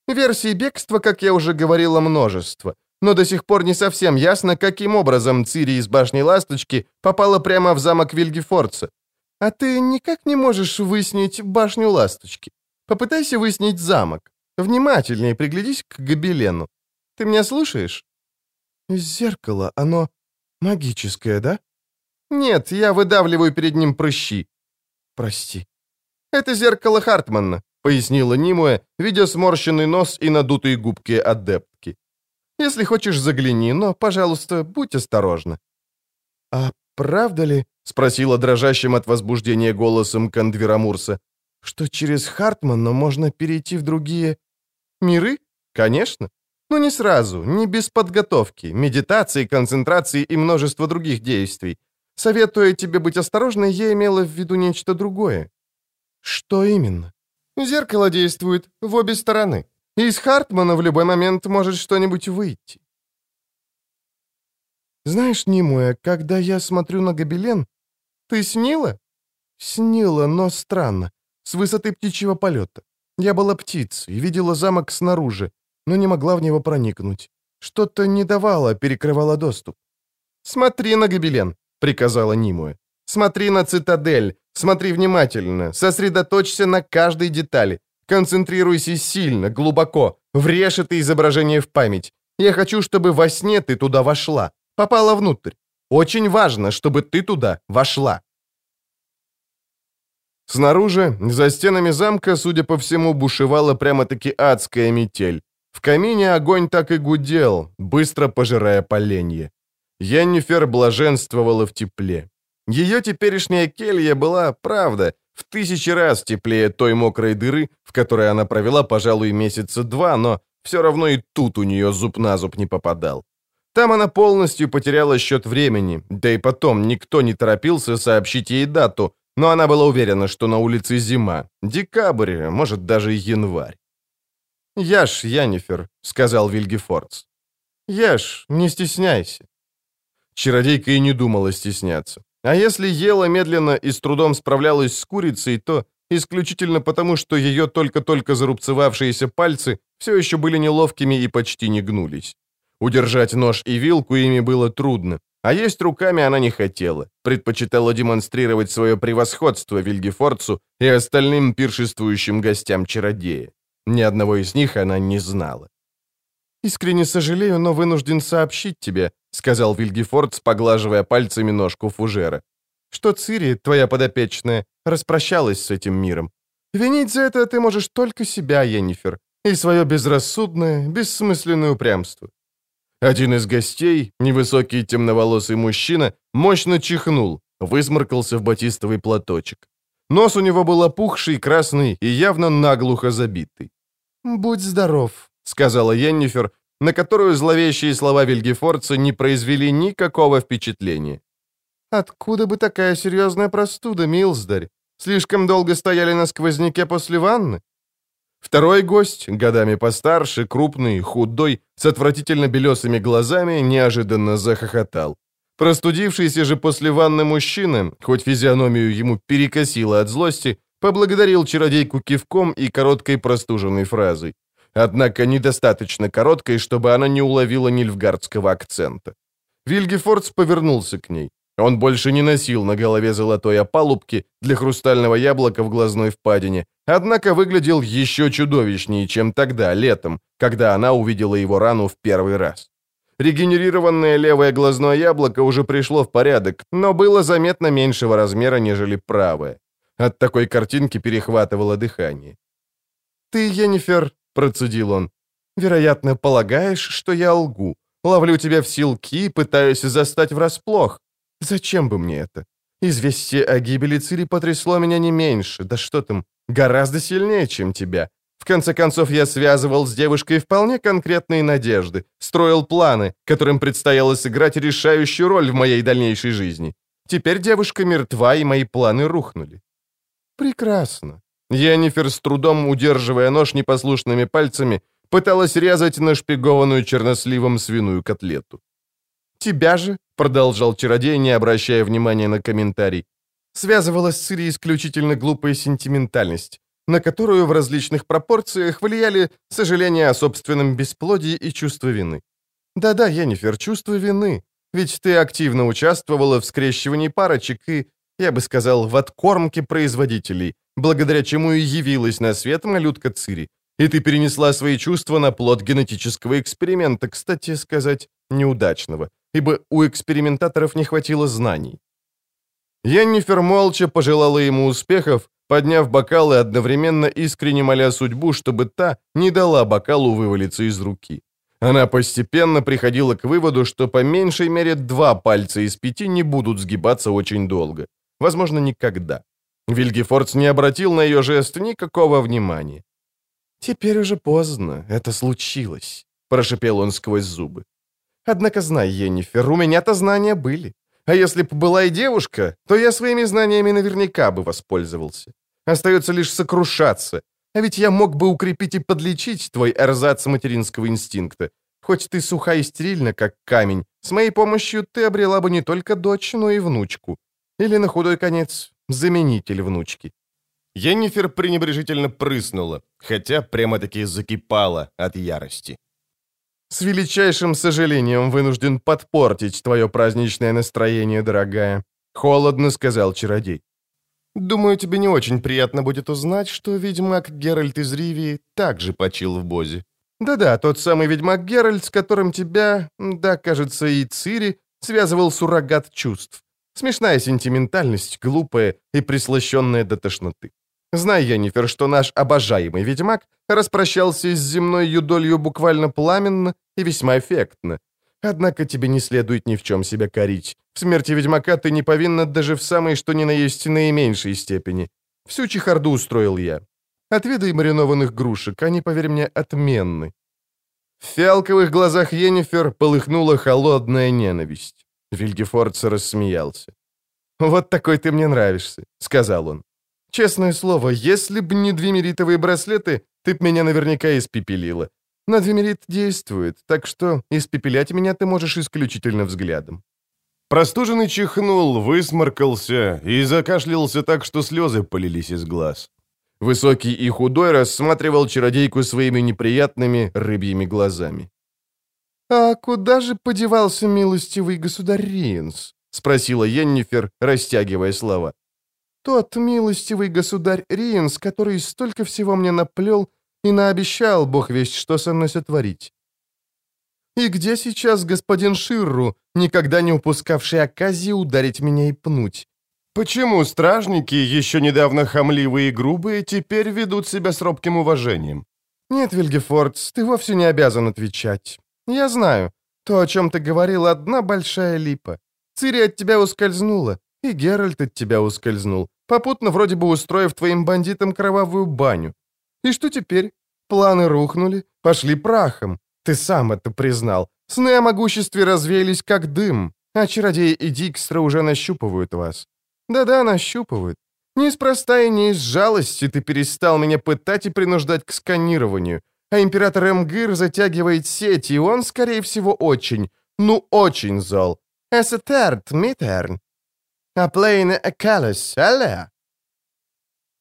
Версий бегства, как я уже говорила, множество. Но до сих пор не совсем ясно, каким образом Цири из башни Ласточки попала прямо в замок Вильгефорца. А ты никак не можешь выяснить башню ласточки? Попытайся выяснить замок. Внимательнее приглядись к гобелену. Ты меня слушаешь? Зеркало, оно магическое, да? Нет, я выдавливаю перед ним прыщи. Прости. Это зеркало Хартмана, пояснила Нимуэ, видя сморщенный нос и надутые губки адептки. Если хочешь, загляни, но, пожалуйста, будь осторожна. А правда ли, спросила дрожащим от возбуждения голосом Кандвера Мурса, что через Хартмана можно перейти в другие миры? Конечно. Но не сразу, не без подготовки, медитации, концентрации и множества других действий. Советуя тебе быть осторожной, я имела в виду нечто другое. Что именно? Зеркало действует в обе стороны. Из Хартмана в любой момент может что-нибудь выйти. Знаешь, Нимуя, когда я смотрю на гобелен... Ты снила? Снила, но странно. С высоты птичьего полета. Я была птицей, видела замок снаружи, но не могла в него проникнуть. Что-то не давало, перекрывало доступ. «Смотри на гобелен», — приказала Нимуэ. «Смотри на цитадель, смотри внимательно, сосредоточься на каждой детали, концентрируйся сильно, глубоко, врежь это изображение в память. Я хочу, чтобы во сне ты туда вошла, попала внутрь. Очень важно, чтобы ты туда вошла». Снаружи, за стенами замка, судя по всему, бушевала прямо-таки адская метель. В камине огонь так и гудел, быстро пожирая поленье. Йеннифер блаженствовала в тепле. Ее теперешняя келья была, правда, в тысячи раз теплее той мокрой дыры, в которой она провела, пожалуй, месяца два, но все равно и тут у нее зуб на зуб не попадал. Там она полностью потеряла счет времени, да и потом никто не торопился сообщить ей дату, но она была уверена, что на улице зима, декабрь, может даже январь. «Ешь, Янифер», — сказал Вильгефордс. «Ешь, не стесняйся». Чародейка и не думала стесняться. А если ела медленно и с трудом справлялась с курицей, то исключительно потому, что ее только-только зарубцевавшиеся пальцы все еще были неловкими и почти не гнулись. Удержать нож и вилку ими было трудно, а есть руками она не хотела, предпочитала демонстрировать свое превосходство Вильгефорцу и остальным пиршествующим гостям чародея. Ни одного из них она не знала. «Искренне сожалею, но вынужден сообщить тебе», — сказал Вильгефордс, поглаживая пальцами ножку фужера, «что Цири, твоя подопечная, распрощалась с этим миром. Винить за это ты можешь только себя, Йеннифер, и свое безрассудное, бессмысленное упрямство. Один из гостей, невысокий темноволосый мужчина, мощно чихнул, высморкался в батистовый платочек. Нос у него был опухший, красный и явно наглухо забитый. «Будь здоров», — сказала Йеннифер, на которую зловещие слова Вильгефорца не произвели никакого впечатления. «Откуда бы такая серьезная простуда, Милздарь? Слишком долго стояли на сквозняке после ванны?» Второй гость, годами постарше, крупный, худой, с отвратительно белесыми глазами, неожиданно захохотал. Простудившийся же после ванны мужчина, хоть физиономию ему перекосило от злости, поблагодарил чародейку кивком и короткой простуженной фразой. Однако недостаточно короткой, чтобы она не уловила нильфгардского акцента. Вильгефордс повернулся к ней. Он больше не носил на голове золотой опалубки для хрустального яблока в глазной впадине, однако выглядел еще чудовищнее, чем тогда, летом, когда она увидела его рану в первый раз. Регенерированное левое глазное яблоко уже пришло в порядок, но было заметно меньшего размера, нежели правое. От такой картинки перехватывало дыхание. «Ты, Енифер», — процедил он, — «вероятно, полагаешь, что я лгу. Ловлю тебя в силки, пытаюсь застать врасплох. Зачем бы мне это? Известие о гибели Цири потрясло меня не меньше, да что там, гораздо сильнее, чем тебя. В конце концов, я связывал с девушкой вполне конкретные надежды, строил планы, которым предстояло сыграть решающую роль в моей дальнейшей жизни. Теперь девушка мертва, и мои планы рухнули. Прекрасно. Йеннифер, с трудом удерживая нож непослушными пальцами, пыталась резать нашпигованную черносливом свиную котлету. «Тебя же», — продолжал чародей, не обращая внимания на комментарий, связывалась с Ири исключительно глупая сентиментальность, на которую в различных пропорциях влияли сожаление о собственном бесплодии и чувство вины. Да-да, Енифер, чувство вины. Ведь ты активно участвовала в скрещивании парочек, и я бы сказал, в откормке производителей, благодаря чему и явилась на свет малютка Цири. И ты перенесла свои чувства на плод генетического эксперимента, кстати сказать, неудачного, ибо у экспериментаторов не хватило знаний. Йеннифер молча пожелала ему успехов, подняв бокал и одновременно искренне моля судьбу, чтобы та не дала бокалу вывалиться из руки. Она постепенно приходила к выводу, что по меньшей мере два пальца из пяти не будут сгибаться очень долго. Возможно, никогда. Вильгефордс не обратил на ее жест никакого внимания. «Теперь уже поздно, это случилось», — прошипел он сквозь зубы. «Однако знай, Йеннифер, у меня-то знания были. А если б была и девушка, то я своими знаниями наверняка бы воспользовался. Остается лишь сокрушаться. А ведь я мог бы укрепить и подлечить твой эрзац материнского инстинкта. Хоть ты суха и стерильна, как камень, с моей помощью ты обрела бы не только дочь, но и внучку. Или, на худой конец, заменитель внучки». Йеннифер пренебрежительно прыснула, хотя прямо-таки закипала от ярости. «С величайшим сожалением вынужден подпортить твое праздничное настроение, дорогая», — холодно сказал чародей. «Думаю, тебе не очень приятно будет узнать, что ведьмак Геральт из Ривии также почил в Бозе. Да-да, тот самый ведьмак Геральт, с которым тебя, да, кажется, и Цири, связывал суррогат чувств. Смешная сентиментальность, глупая и прислащенная до тошноты. Знай, Янифер, что наш обожаемый ведьмак распрощался с земной юдолью буквально пламенно и весьма эффектно. Однако тебе не следует ни в чем себя корить. В смерти ведьмака ты не повинна даже в самой что ни на есть наименьшей степени. Всю чехарду устроил я. Отведай маринованных грушек, они, поверь мне, отменны». В фиалковых глазах Йеннифер полыхнула холодная ненависть. Вильгефордс рассмеялся. «Вот такой ты мне нравишься», — сказал он. «Честное слово, если бы не двемеритовые браслеты, ты б меня наверняка испепелила. Но двемерит действует, так что испепелять меня ты можешь исключительно взглядом». Простуженный чихнул, высморкался и закашлялся так, что слезы полились из глаз. Высокий и худой рассматривал чародейку своими неприятными рыбьими глазами. «А куда же подевался милостивый государь Риенс?» — спросила Йеннифер, растягивая слова. «Тот милостивый государь Риенс, который столько всего мне наплел и наобещал, бог весть, что со мной сотворить. И где сейчас господин Ширру, никогда не упускавший оказии ударить меня и пнуть? Почему стражники, еще недавно хамливые и грубые, теперь ведут себя с робким уважением? Нет, Вильгефордс, ты вовсе не обязан отвечать. Я знаю, то, о чем ты говорил, одна большая липа. Цири от тебя ускользнула, и Геральт от тебя ускользнул, попутно вроде бы устроив твоим бандитам кровавую баню. И что теперь? Планы рухнули, пошли прахом. Ты сам это признал. Сны о могуществе развеялись как дым, а чародеи и Дикстра уже нащупывают вас. Да-да, нащупывают. Неспроста и не из жалости ты перестал меня пытать и принуждать к сканированию, а император Эмгир затягивает сеть, и он, скорее всего, очень, ну очень зол. Эсетерт, митерн. А плейн экалес, алле?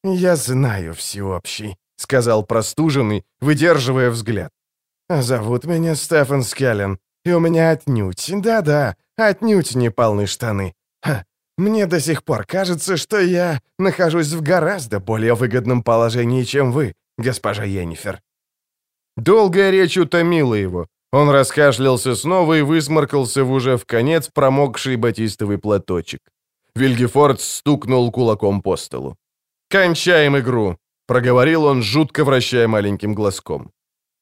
«Я знаю, всеобщий», — сказал простуженный, выдерживая взгляд. «Зовут меня Стефан Скеллен, и у меня отнюдь, да-да, отнюдь не полны штаны. Ха, мне до сих пор кажется, что я нахожусь в гораздо более выгодном положении, чем вы, госпожа Йеннифер». Долгая речь утомила его. Он раскашлялся снова и высморкался в уже в конец промокший батистовый платочек. Вильгефорд стукнул кулаком по столу. «Кончаем игру!» — проговорил он, жутко вращая маленьким глазком.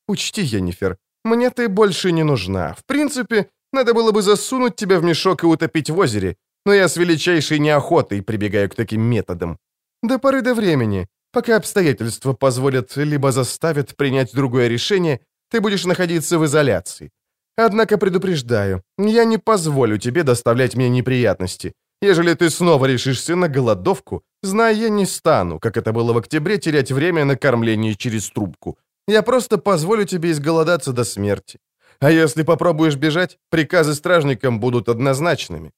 «Учти, Йеннифер, мне ты больше не нужна. В принципе, надо было бы засунуть тебя в мешок и утопить в озере, но я с величайшей неохотой прибегаю к таким методам. До поры до времени, Пока обстоятельства позволят либо заставят принять другое решение, ты будешь находиться в изоляции. Однако предупреждаю, я не позволю тебе доставлять мне неприятности. Ежели ты снова решишься на голодовку, знай, я не стану, как это было в октябре, терять время на кормление через трубку. Я просто позволю тебе изголодаться до смерти. А если попробуешь бежать, приказы стражникам будут однозначными.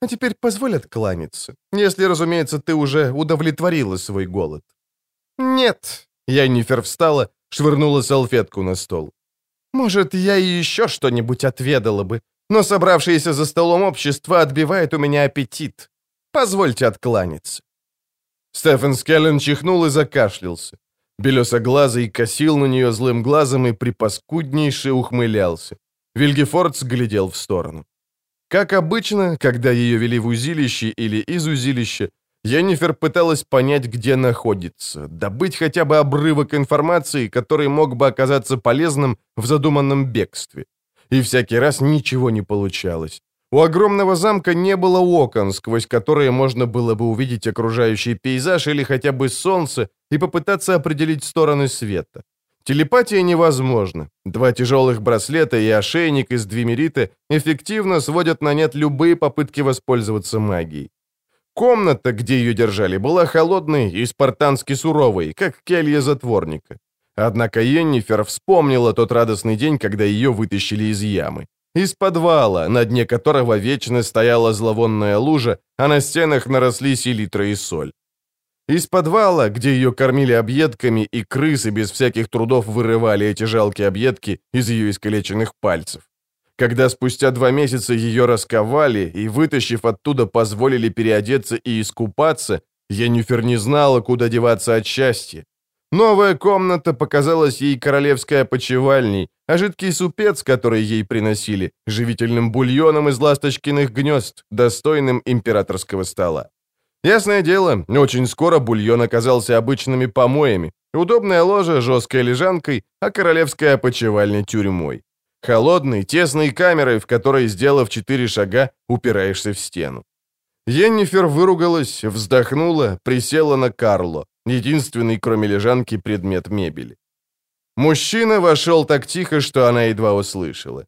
А теперь позволь откланяться, если, разумеется, ты уже удовлетворила свой голод. «Нет». Яннифер встала, швырнула салфетку на стол. «Может, я и еще что-нибудь отведала бы, но собравшееся за столом общество отбивает у меня аппетит. Позвольте откланяться». Стефан Скеллен чихнул и закашлялся. Белесоглазый косил на нее злым глазом и припаскуднейше ухмылялся. Вильгефордс глядел в сторону. Как обычно, когда ее вели в узилище или из узилища, Йеннифер пыталась понять, где находится, добыть хотя бы обрывок информации, который мог бы оказаться полезным в задуманном бегстве. И всякий раз ничего не получалось. У огромного замка не было окон, сквозь которые можно было бы увидеть окружающий пейзаж или хотя бы солнце и попытаться определить стороны света. Телепатия невозможна. Два тяжелых браслета и ошейник из двимерита эффективно сводят на нет любые попытки воспользоваться магией. Комната, где ее держали, была холодной и спартански суровой, как келья затворника. Однако Йеннифер вспомнила тот радостный день, когда ее вытащили из ямы. Из подвала, на дне которого вечно стояла зловонная лужа, а на стенах наросли селитра и соль. Из подвала, где ее кормили объедками, и крысы без всяких трудов вырывали эти жалкие объедки из ее искалеченных пальцев. Когда спустя два месяца ее расковали и, вытащив оттуда, позволили переодеться и искупаться, Енифер не знала, куда деваться от счастья. Новая комната показалась ей королевской опочивальней, а жидкий супец, который ей приносили, живительным бульоном из ласточкиных гнезд, достойным императорского стола. Ясное дело, очень скоро бульон оказался обычными помоями, удобная ложа жесткой лежанкой, а королевская опочивальня тюрьмой. Холодной, тесной камерой, в которой, сделав четыре шага, упираешься в стену. Йеннифер выругалась, вздохнула, присела на Карло, единственный, кроме лежанки, предмет мебели. Мужчина вошел так тихо, что она едва услышала.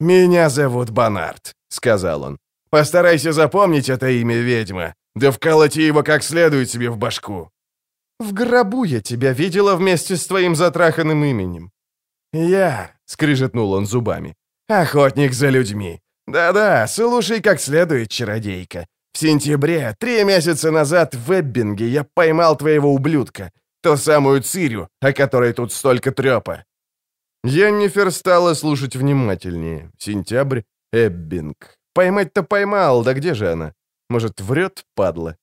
«Меня зовут Бонард», — сказал он. «Постарайся запомнить это имя, ведьма, да вколоти его как следует себе в башку». «В гробу я тебя видела вместе с твоим затраханным именем». «Я», — скрижетнул он зубами, — «охотник за людьми. Да-да, слушай как следует, чародейка. В сентябре, три месяца назад в Эббинге я поймал твоего ублюдка, ту самую Цирю, о которой тут столько трёпа». Йеннифер стала слушать внимательнее. Сентябрь, Эббинг. Поймать-то поймал, да где же она? Может, врет, падла?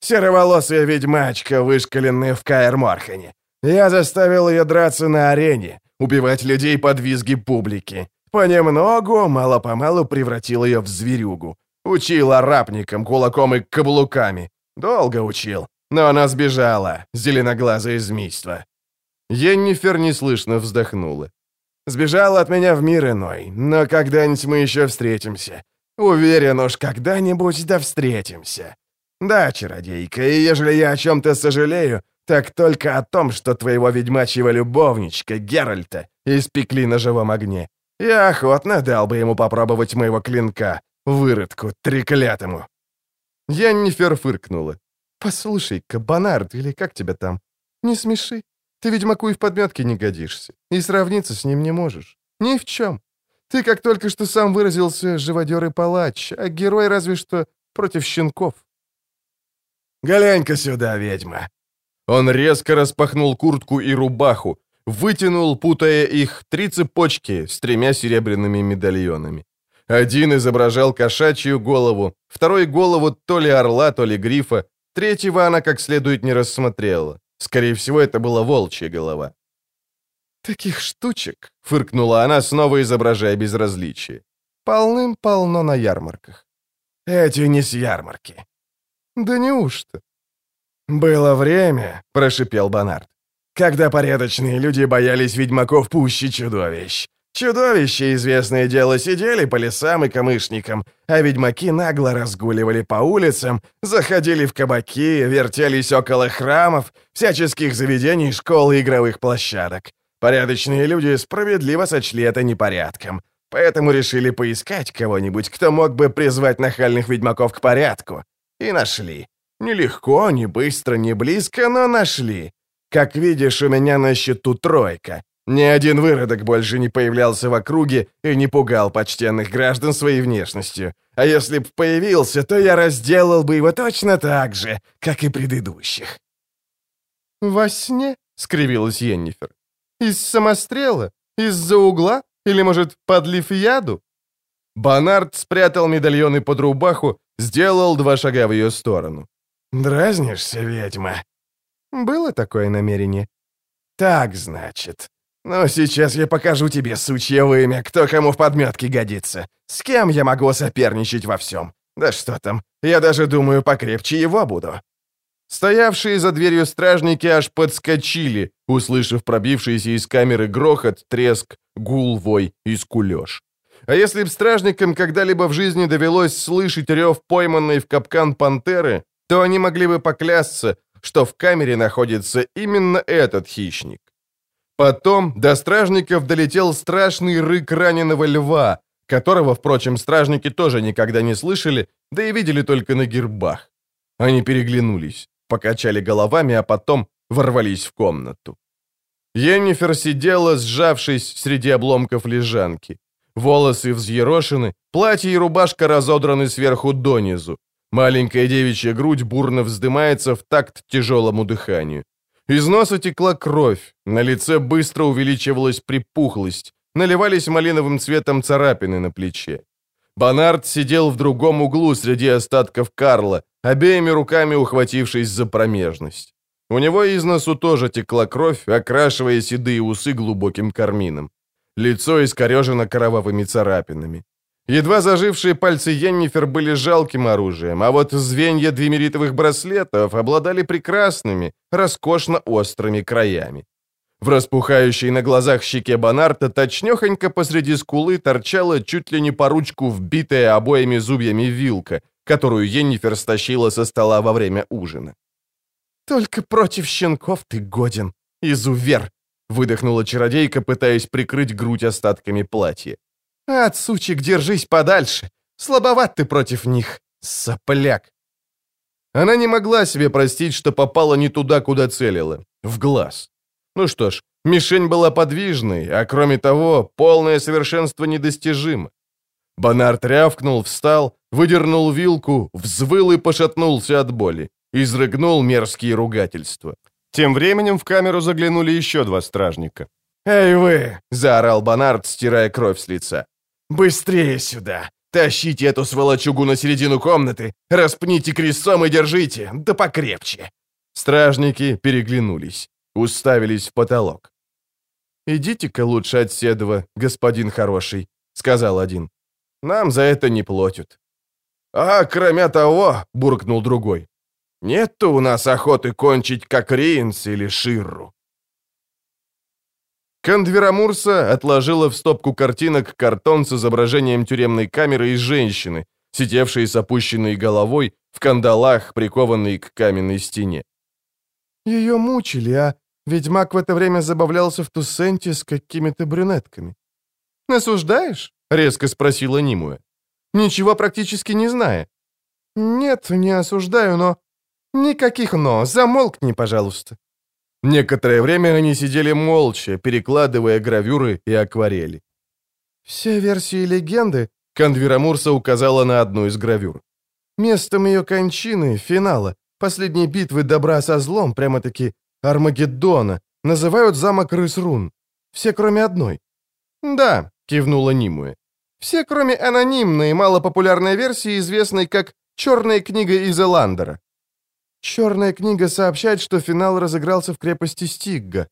Сероволосая ведьмачка, вышкаленная в Каэр-Морхене. Я заставил ее драться на арене, убивать людей под визги публики. Понемногу, мало-помалу превратил ее в зверюгу. Учил арапникам, кулаком и каблуками. Долго учил. Но она сбежала, зеленоглазое змейство. Еннифер неслышно вздохнула. Сбежала от меня в мир иной, но когда-нибудь мы еще встретимся. Уверен уж, когда-нибудь да встретимся. Да, чародейка, и ежели я о чем-то сожалею, так только о том, что твоего ведьмачьего любовничка Геральта испекли на живом огне. Я охотно дал бы ему попробовать моего клинка, выродку треклятому. Яннифер фыркнула. «Послушай-ка, Бонард, или как тебя там? Не смеши. Ты ведьмаку и в подметке не годишься, и сравниться с ним не можешь. Ни в чем. Ты, как только что сам выразился, живодер и палач, а герой разве что против щенков». «Глянь-ка сюда, ведьма!» Он резко распахнул куртку и рубаху, вытянул, путая их, три цепочки с тремя серебряными медальонами. Один изображал кошачью голову, второй — голову то ли орла, то ли грифа, третьего она как следует не рассмотрела. Скорее всего, это была волчья голова. «Таких штучек», — фыркнула она, снова изображая безразличие. «Полным-полно на ярмарках». «Эти не с ярмарки». «Да неужто?» «Было время», — прошипел Бонард, «когда порядочные люди боялись ведьмаков пуще чудовищ. Чудовища, известное дело, сидели по лесам и камышникам, а ведьмаки нагло разгуливали по улицам, заходили в кабаки, вертелись около храмов, всяческих заведений, школ и игровых площадок. Порядочные люди справедливо сочли это непорядком, поэтому решили поискать кого-нибудь, кто мог бы призвать нахальных ведьмаков к порядку. И нашли. Нелегко, не быстро, не близко, но нашли. Как видишь, у меня на счету тройка. Ни один выродок больше не появлялся в округе и не пугал почтенных граждан своей внешностью. А если б появился, то я разделал бы его точно так же, как и предыдущих». «Во сне?» — скривилась Йеннифер. «Из самострела? Из-за угла? Или, может, подлив яду?» Бонард спрятал медальоны под рубаху, сделал два шага в ее сторону. «Дразнишься, ведьма?» «Было такое намерение». «Так, значит. Ну, сейчас я покажу тебе, сучье вымя, кто кому в подметке годится. С кем я могу соперничать во всем? Да что там, я даже думаю, покрепче его буду». Стоявшие за дверью стражники аж подскочили, услышав пробившийся из камеры грохот, треск, гул, вой и скулеж. А если б стражникам когда-либо в жизни довелось слышать рев пойманной в капкан пантеры, то они могли бы поклясться, что в камере находится именно этот хищник. Потом до стражников долетел страшный рык раненого льва, которого, впрочем, стражники тоже никогда не слышали, да и видели только на гербах. Они переглянулись, покачали головами, а потом ворвались в комнату. Йеннифер сидела, сжавшись среди обломков лежанки. Волосы взъерошены, платье и рубашка разодраны сверху донизу. Маленькая девичья грудь бурно вздымается в такт тяжелому дыханию. Из носа текла кровь, на лице быстро увеличивалась припухлость, наливались малиновым цветом царапины на плече. Бонард сидел в другом углу среди остатков Карла, обеими руками ухватившись за промежность. У него из носу тоже текла кровь, окрашивая седые усы глубоким кармином. Лицо искорежено кровавыми царапинами. Едва зажившие пальцы Йеннифер были жалким оружием, а вот звенья двемеритовых браслетов обладали прекрасными, роскошно острыми краями. В распухающей на глазах щеке Бонарта точнёхонько посреди скулы торчала чуть ли не по ручку вбитая обоими зубьями вилка, которую Йеннифер стащила со стола во время ужина. «Только против щенков ты годен, изувер!» — выдохнула чародейка, пытаясь прикрыть грудь остатками платья. «От сучек держись подальше! Слабоват ты против них, сопляк!» Она не могла себе простить, что попала не туда, куда целила, в глаз. Ну что ж, мишень была подвижной, а кроме того, полное совершенство недостижимо. Бонарт рявкнул, встал, выдернул вилку, взвыл и пошатнулся от боли. Изрыгнул мерзкие ругательства. Тем временем в камеру заглянули еще два стражника. «Эй вы!» — заорал Бонарт, стирая кровь с лица. «Быстрее сюда! Тащите эту сволочугу на середину комнаты, распните крестом и держите, да покрепче!» Стражники переглянулись уставились в потолок. «Идите-ка лучше от Седова, господин хороший», — сказал один. «Нам за это не платят». «А кроме того», — буркнул другой, — «нет у нас охоты кончить, как Рейнс или Ширру». Кандверамурса отложила в стопку картинок картон с изображением тюремной камеры и женщины, сидевшей с опущенной головой, в кандалах, прикованной к каменной стене. «Ее мучили, а Ведьмак в это время забавлялся в Туссенте с какими-то брюнетками. «Осуждаешь?» — резко спросила Нимуэ. «Ничего практически не зная». «Нет, не осуждаю, но...» «Никаких «но». Замолкни, пожалуйста». Некоторое время они сидели молча, перекладывая гравюры и акварели. «Все версии легенды», — Конвирамурса указала на одну из гравюр. «Местом ее кончины, финала, последней битвы добра со злом, прямо-таки Армагеддона, называют замок Рысрун. Все, кроме одной». «Да», — кивнула Нимуэ. «Все, кроме анонимной, малопопулярной версии, известной как «Черная книга из Эландера». «Черная книга» сообщает, что финал разыгрался в крепости Стигга.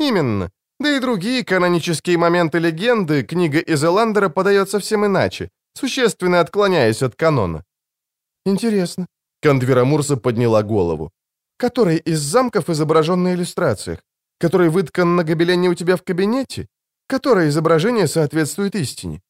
«Именно. Да и другие канонические моменты легенды книга из Эландера подает совсем иначе, существенно отклоняясь от канона». «Интересно». Кондверамурса подняла голову. Который из замков изображен на иллюстрациях? Который выткан на гобелене у тебя в кабинете? Которое изображение соответствует истине?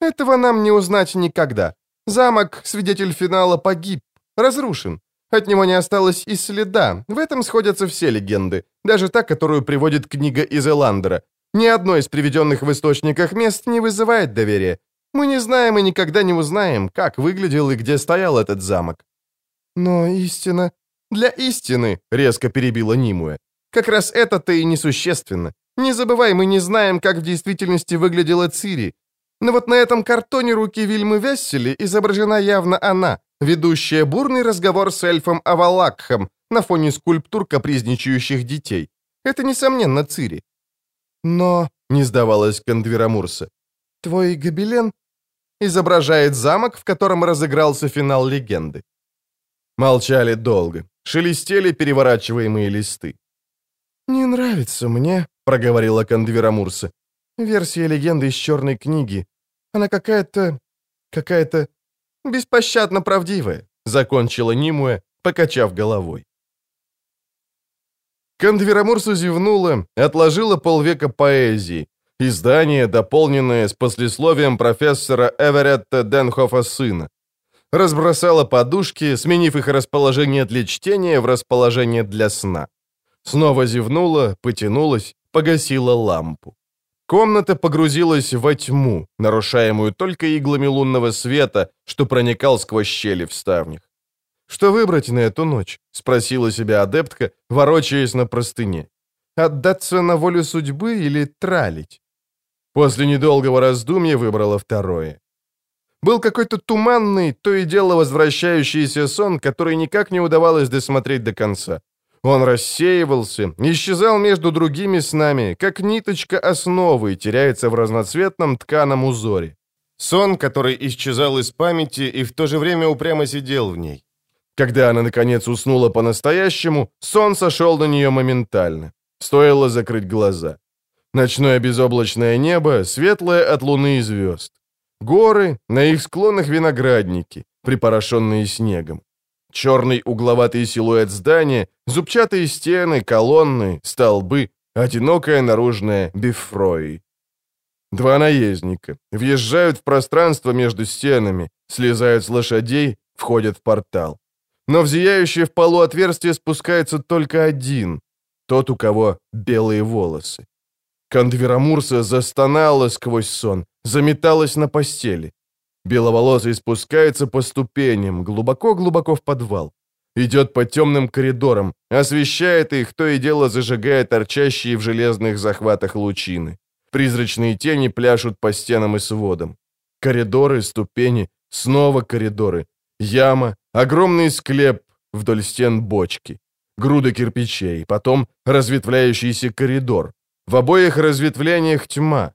Этого нам не узнать никогда. Замок, свидетель финала, погиб, разрушен. От него не осталось и следа. В этом сходятся все легенды, даже та, которую приводит книга из Эландера. Ни одно из приведенных в источниках мест не вызывает доверия. Мы не знаем и никогда не узнаем, как выглядел и где стоял этот замок. Но истина «Для истины», — резко перебила Нимуэ. «Как раз это-то и несущественно. Не забывай, мы не знаем, как в действительности выглядела Цири. Но вот на этом картоне руки Вильмы Вессели изображена явно она, ведущая бурный разговор с эльфом Авалакхом на фоне скульптур капризничающих детей. Это, несомненно, Цири. Но, — не сдавалась Кондверамурса, — твой гобелен изображает замок, в котором разыгрался финал легенды. Молчали долго, шелестели переворачиваемые листы. «Не нравится мне», — проговорила Кондвера Мурса, «версия легенды из черной книги. Она какая-то... какая-то беспощадно правдивая», — закончила Нимуэ, покачав головой. Кондверамурса зевнула, отложила полвека поэзии. Издание, дополненное с послесловием профессора Эверетта Денхофа сына. Разбросала подушки, сменив их расположение для чтения в расположение для сна. Снова зевнула, потянулась, погасила лампу. Комната погрузилась во тьму, нарушаемую только иглами лунного света, что проникал сквозь щели в ставнях. «Что выбрать на эту ночь?» — спросила себя адептка, ворочаясь на простыне. «Отдаться на волю судьбы или тралить?» После недолгого раздумья выбрала второе. Был какой-то туманный, то и дело возвращающийся сон, который никак не удавалось досмотреть до конца. Он рассеивался, исчезал между другими снами, как ниточка основы теряется в разноцветном тканом узоре. Сон, который исчезал из памяти и в то же время упрямо сидел в ней. Когда она, наконец, уснула по-настоящему, сон сошел на нее моментально. Стоило закрыть глаза. Ночное безоблачное небо, светлое от луны и звезд. Горы, на их склонах виноградники, припорошенные снегом. Черный угловатый силуэт здания, зубчатые стены, колонны, столбы, одинокая наружная бифрои. Два наездника въезжают в пространство между стенами, слезают с лошадей, входят в портал. Но в зияющее в полу отверстие спускается только один, тот, у кого белые волосы. Кондверамурса застонала сквозь сон, заметалась на постели. Беловолосый спускается по ступеням, глубоко-глубоко в подвал. Идет по темным коридорам, освещает их, то и дело зажигая торчащие в железных захватах лучины. Призрачные тени пляшут по стенам и сводам. Коридоры, ступени, снова коридоры. Яма, огромный склеп, вдоль стен бочки. Груда кирпичей, потом разветвляющийся коридор. В обоих разветвлениях тьма.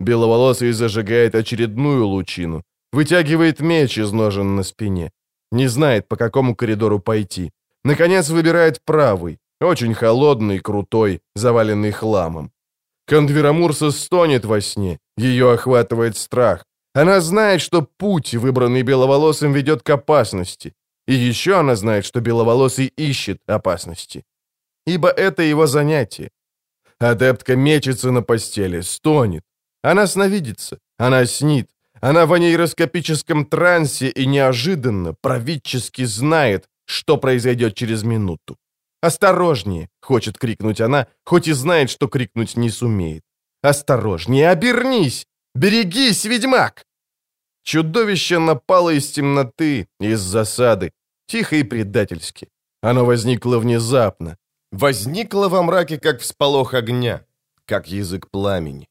Беловолосый зажигает очередную лучину. Вытягивает меч из ножен на спине. Не знает, по какому коридору пойти. Наконец выбирает правый. Очень холодный, крутой, заваленный хламом. Кондверамурса стонет во сне. Ее охватывает страх. Она знает, что путь, выбранный Беловолосым, ведет к опасности. И еще она знает, что Беловолосый ищет опасности. Ибо это его занятие. Адептка мечется на постели, стонет. Она сновидится, она снит. Она в нейроскопическом трансе и неожиданно, правительски знает, что произойдет через минуту. «Осторожнее!» — хочет крикнуть она, хоть и знает, что крикнуть не сумеет. «Осторожнее! Обернись! Берегись, ведьмак!» Чудовище напало из темноты, из засады, тихо и предательски. Оно возникло внезапно. Возникло во мраке, как всполох огня, как язык пламени.